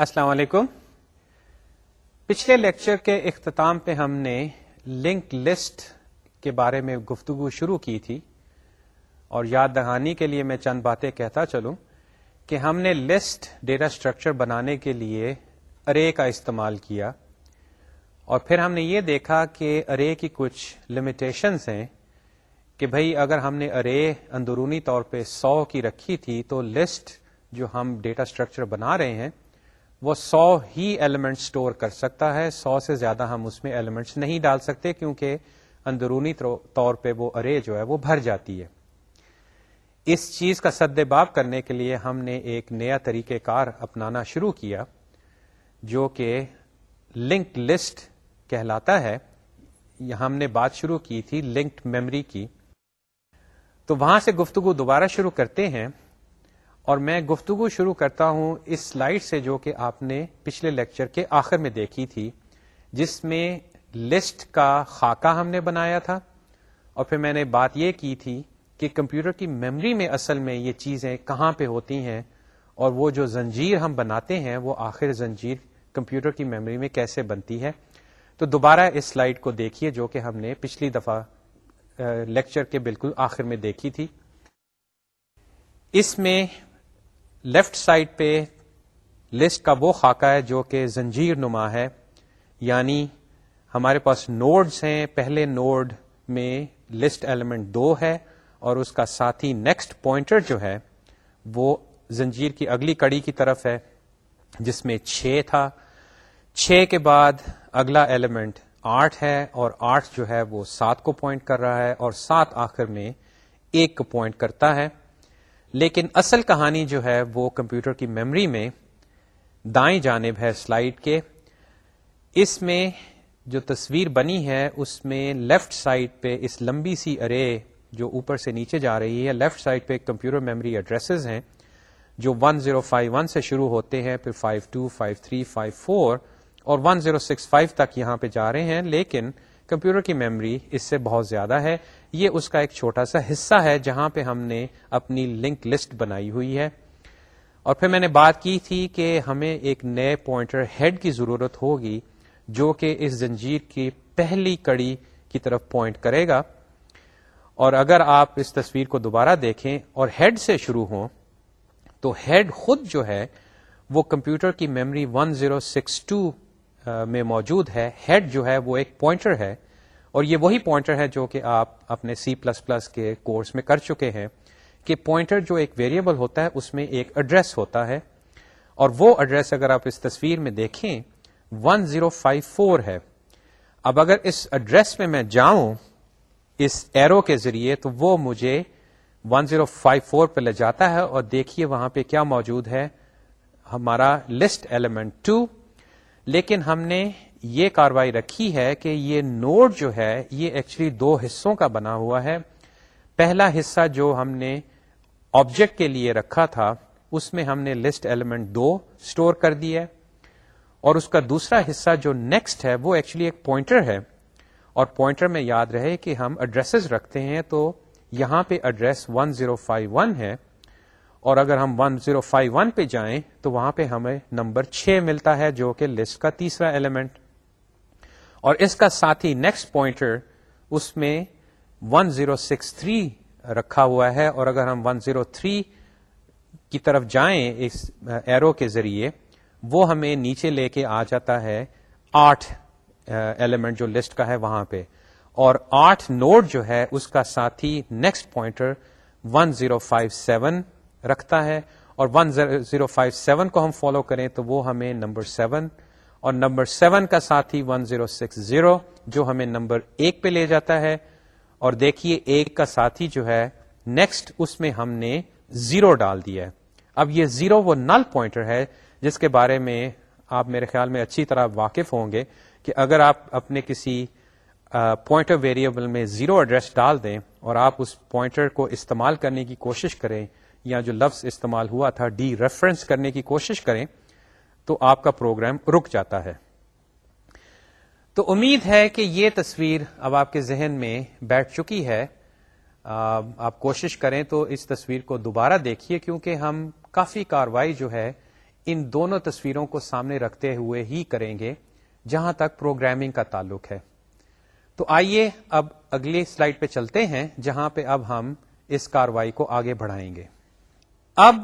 السلام علیکم۔ پچھلے لیکچر کے اختتام پہ ہم نے لنک لسٹ کے بارے میں گفتگو شروع کی تھی اور یاد دہانی کے لیے میں چند باتیں کہتا چلوں کہ ہم نے لسٹ ڈیٹا اسٹرکچر بنانے کے لیے ارے کا استعمال کیا اور پھر ہم نے یہ دیکھا کہ ارے کی کچھ لمیٹیشنس ہیں کہ بھئی اگر ہم نے ارے اندرونی طور پہ سو کی رکھی تھی تو لسٹ جو ہم ڈیٹا اسٹرکچر بنا رہے ہیں وہ سو ہی ایلیمنٹ اسٹور کر سکتا ہے۔ سو سے زیادہ ہم اس میں ایلیمنٹس نہیں ڈال سکتے کیونکہ اندرونی طور پہ وہ ارے جو ہے وہ بھر جاتی ہے۔ اس چیز کا سد باب کرنے کے لیے ہم نے ایک نیا طریقہ کار اپنانا شروع کیا، جو کہ لنک لسٹ کہلاتا ہے۔ ہم نے بات شروع کی تھی لنکڈ میموری کی۔ تو وہاں سے گفتگو دوبارہ شروع کرتے ہیں۔ اور میں گفتگو شروع کرتا ہوں اس سلائڈ سے جو کہ آپ نے پچھلے لیکچر کے آخر میں دیکھی تھی، جس میں لسٹ کا خاکہ ہم نے بنایا تھا۔ اور پھر میں نے بات یہ کی تھی کہ کمپیوٹر کی میموری میں اصل میں یہ چیزیں کہاں پہ ہوتی ہیں اور وہ جو زنجیر ہم بناتے ہیں، وہ آخر زنجیر کمپیوٹر کی میموری میں کیسے بنتی ہے۔ تو دوبارہ اس سلائڈ کو دیکھیے جو کہ ہم نے پچھلی دفعہ لیکچر کے بالکل آخر میں دیکھی تھی۔ اس میں لیفٹ سائڈ پہ لسٹ کا وہ خاکہ ہے جو کہ زنجیر نما ہے۔ یعنی ہمارے پاس نوڈز ہیں۔ پہلے نوڈ میں لسٹ ایلیمنٹ دو ہے اور اس کا ساتھی نیکسٹ پوائنٹر جو ہے وہ زنجیر کی اگلی کڑی کی طرف ہے، جس میں چھ تھا۔ چھ کے بعد اگلا ایلیمنٹ آٹھ ہے اور آٹھ جو ہے وہ سات کو پوائنٹ کر رہا ہے اور سات آخر میں ایک کو پوائنٹ کرتا ہے۔ لیکن اصل کہانی جو ہے وہ کمپیوٹر کی میموری میں دائیں جانب ہے سلائڈ کے۔ اس میں جو تصویر بنی ہے اس میں لیفٹ سائڈ پہ اس لمبی سی ارے جو اوپر سے نیچے جا رہی ہے لیفٹ سائڈ پہ کمپیوٹر میموری ایڈریسز ہیں جو 1051 سے شروع ہوتے ہیں پھر 52, 53, 54 اور 1065 تک یہاں پہ جا رہے ہیں لیکن کمپیوٹر کی میموری اس سے بہت زیادہ ہے۔ یہ اس کا ایک چھوٹا سا حصہ ہے جہاں پہ ہم نے اپنی لنک لسٹ بنائی ہوئی ہے۔ اور پھر میں نے بات کی تھی کہ ہمیں ایک نئے پوائنٹر ہیڈ کی ضرورت ہوگی جو کہ اس زنجیر کی پہلی کڑی کی طرف پوائنٹ کرے گا۔ اور اگر آپ اس تصویر کو دوبارہ دیکھیں اور ہیڈ سے شروع ہوں، تو ہیڈ خود جو ہے وہ کمپیوٹر کی میموری 1062 میں موجود ہے ہیڈ جو ہے وہ ایک پوائنٹر ہے، اور یہ وہی پوائنٹر ہے جو کہ آپ اپنے سی پلس پلس کے کورس میں کر چکے ہیں کہ پوائنٹر جو ایک ویریبل ہوتا ہے، اس میں ایک ایڈریس ہوتا ہے، اور وہ ایڈریس اگر آپ اس تصویر میں دیکھیں 1054 ہے۔ اب اگر اس ایڈریس میں میں جاؤں اس ایرو کے ذریعے، تو وہ مجھے 1054 پہ لے جاتا ہے، اور دیکھیے وہاں پہ کیا موجود ہے۔ ہمارا لسٹ ایلیمنٹ 2 لیکن ہم نے یہ کاروائی رکھی ہے کہ یہ نوڈ جو ہے، یہ ایکچولی دو حصوں کا بنا ہوا ہے۔ پہلا حصہ جو ہم نے آبجیکٹ کے لیے رکھا تھا، اس میں ہم نے لسٹ ایلیمنٹ دو اسٹور کر دیا اور اس کا دوسرا حصہ جو نیکسٹ ہے، وہ ایکچولی ایک پوائنٹر ہے۔ اور پوائنٹر میں یاد رہے کہ ہم ایڈریسز رکھتے ہیں، تو یہاں پہ ایڈریس 1051 ہے۔ اور اگر ہم 1051 پہ جائیں تو وہاں پہ ہمیں نمبر 6 ملتا ہے جو کہ لسٹ کا تیسرا ایلیمنٹ اور اس کا ساتھی نیکسٹ پوائنٹر اس میں 1063 رکھا ہوا ہے اور اگر ہم 103 کی طرف جائیں اس uh, ایرو کے ذریعے، وہ ہمیں نیچے لے کے آ جاتا ہے آٹھ uh, ایلیمنٹ جو لسٹ کا ہے وہاں پہ۔ اور آٹھ نوڈ جو ہے اس کا ساتھی نیکسٹ پوائنٹر 1057 رکھتا ہے اور 1057 کو ہم فالو کریں تو وہ ہمیں نمبر 7 اور نمبر 7 کا ساتھی 1060 جو ہمیں نمبر ایک پہ لے جاتا ہے اور دیکھیے ایک کا ساتھی جو ہے نیکسٹ اس میں ہم نے زیرو ڈال دیا ہے۔ اب یہ زیرو وہ نل پوائنٹر ہے جس کے بارے میں آپ میرے خیال میں اچھی طرح واقف ہوں گے کہ اگر آپ اپنے کسی پوائنٹر ویریبل میں زیرو ایڈریس ڈال دیں اور آپ اس پوائنٹر کو استعمال کرنے کی کوشش کریں یا جو لفظ استعمال ہوا تھا ڈی ریفرنس کرنے کی کوشش کریں تو آپ کا پروگرام رک جاتا ہے۔ تو امید ہے کہ یہ تصویر اب آپ کے ذہن میں بیٹھ چکی ہے۔ آپ کوشش کریں تو اس تصویر کو دوبارہ دیکھیے کیونکہ ہم کافی کاروائی جو ہے ان دونوں تصویروں کو سامنے رکھتے ہوئے ہی کریں گے جہاں تک پروگرامنگ کا تعلق ہے۔ تو آئیے اب اگلی سلائڈ پہ چلتے ہیں جہاں پہ اب ہم اس کاروائی کو آگے بڑھائیں گے۔ اب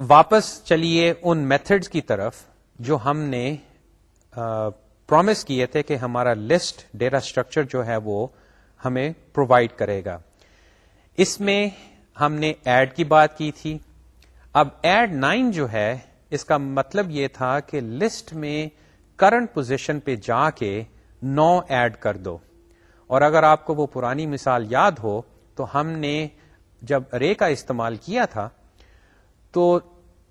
واپس چلیے ان میتھڈز کی طرف جو ہم نے پرومس کیے تھے کہ ہمارا لسٹ ڈیٹا اسٹرکچر جو ہے وہ ہمیں پرووائڈ کرے گا۔ اس میں ہم نے ایڈ کی بات کی تھی۔ اب ایڈ نائن جو ہے، اس کا مطلب یہ تھا کہ لسٹ میں کرنٹ پوزیشن پہ جا کے نو ایڈ کر دو۔ اور اگر آپ کو وہ پرانی مثال یاد ہو، تو ہم نے جب رے کا استعمال کیا تھا تو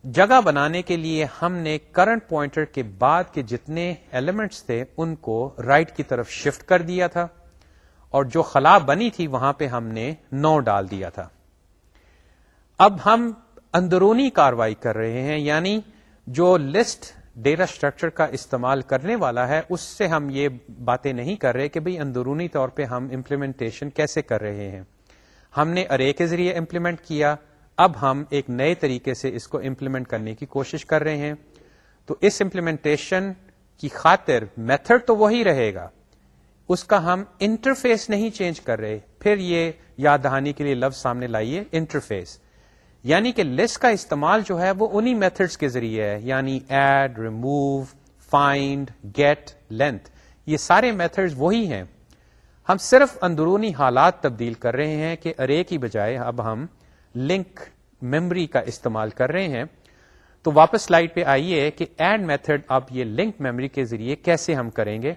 جگہ بنانے کے لیے ہم نے کرنٹ پوائنٹر کے بعد کے جتنے ایلیمنٹس تھے، ان کو رائٹ right کی طرف شفٹ کر دیا تھا۔ اور جو خلا بنی تھی، وہاں پہ ہم نے نو ڈال دیا تھا۔ اب ہم اندرونی کاروائی کر رہے ہیں یعنی جو لسٹ ڈیٹا اسٹرکچر کا استعمال کرنے والا ہے، اس سے ہم یہ باتیں نہیں کر رہے کہ بھئی اندرونی طور پہ ہم امپلیمنٹیشن کیسے کر رہے ہیں۔ ہم نے ارے کے ذریعے امپلیمنٹ کیا۔ اب ہم ایک نئے طریقے سے اس کو امپلیمنٹ کرنے کی کوشش کر رہے ہیں۔ تو اس امپلیمنٹیشن کی خاطر میتھڈ تو وہی رہے گا۔ اس کا ہم انٹرفیس نہیں چینج کر رہے۔ پھر یہ یاد دہانی کے لیے لفظ سامنے لائیے انٹرفیس یعنی کہ لسٹ کا استعمال جو ہے وہ انہی میتھڈس کے ذریعے ہے۔ یعنی add remove find get length یہ سارے میتھڈز وہی ہیں۔ ہم صرف اندرونی حالات تبدیل کر رہے ہیں کہ ارے کی بجائے اب ہم لنک میمری کا استعمال کر رہے ہیں، تو واپس سلائڈ پہ آئیے کہ ایڈ میتھڈ اب یہ لنک میموری کے ذریعے کیسے ہم کریں گے۔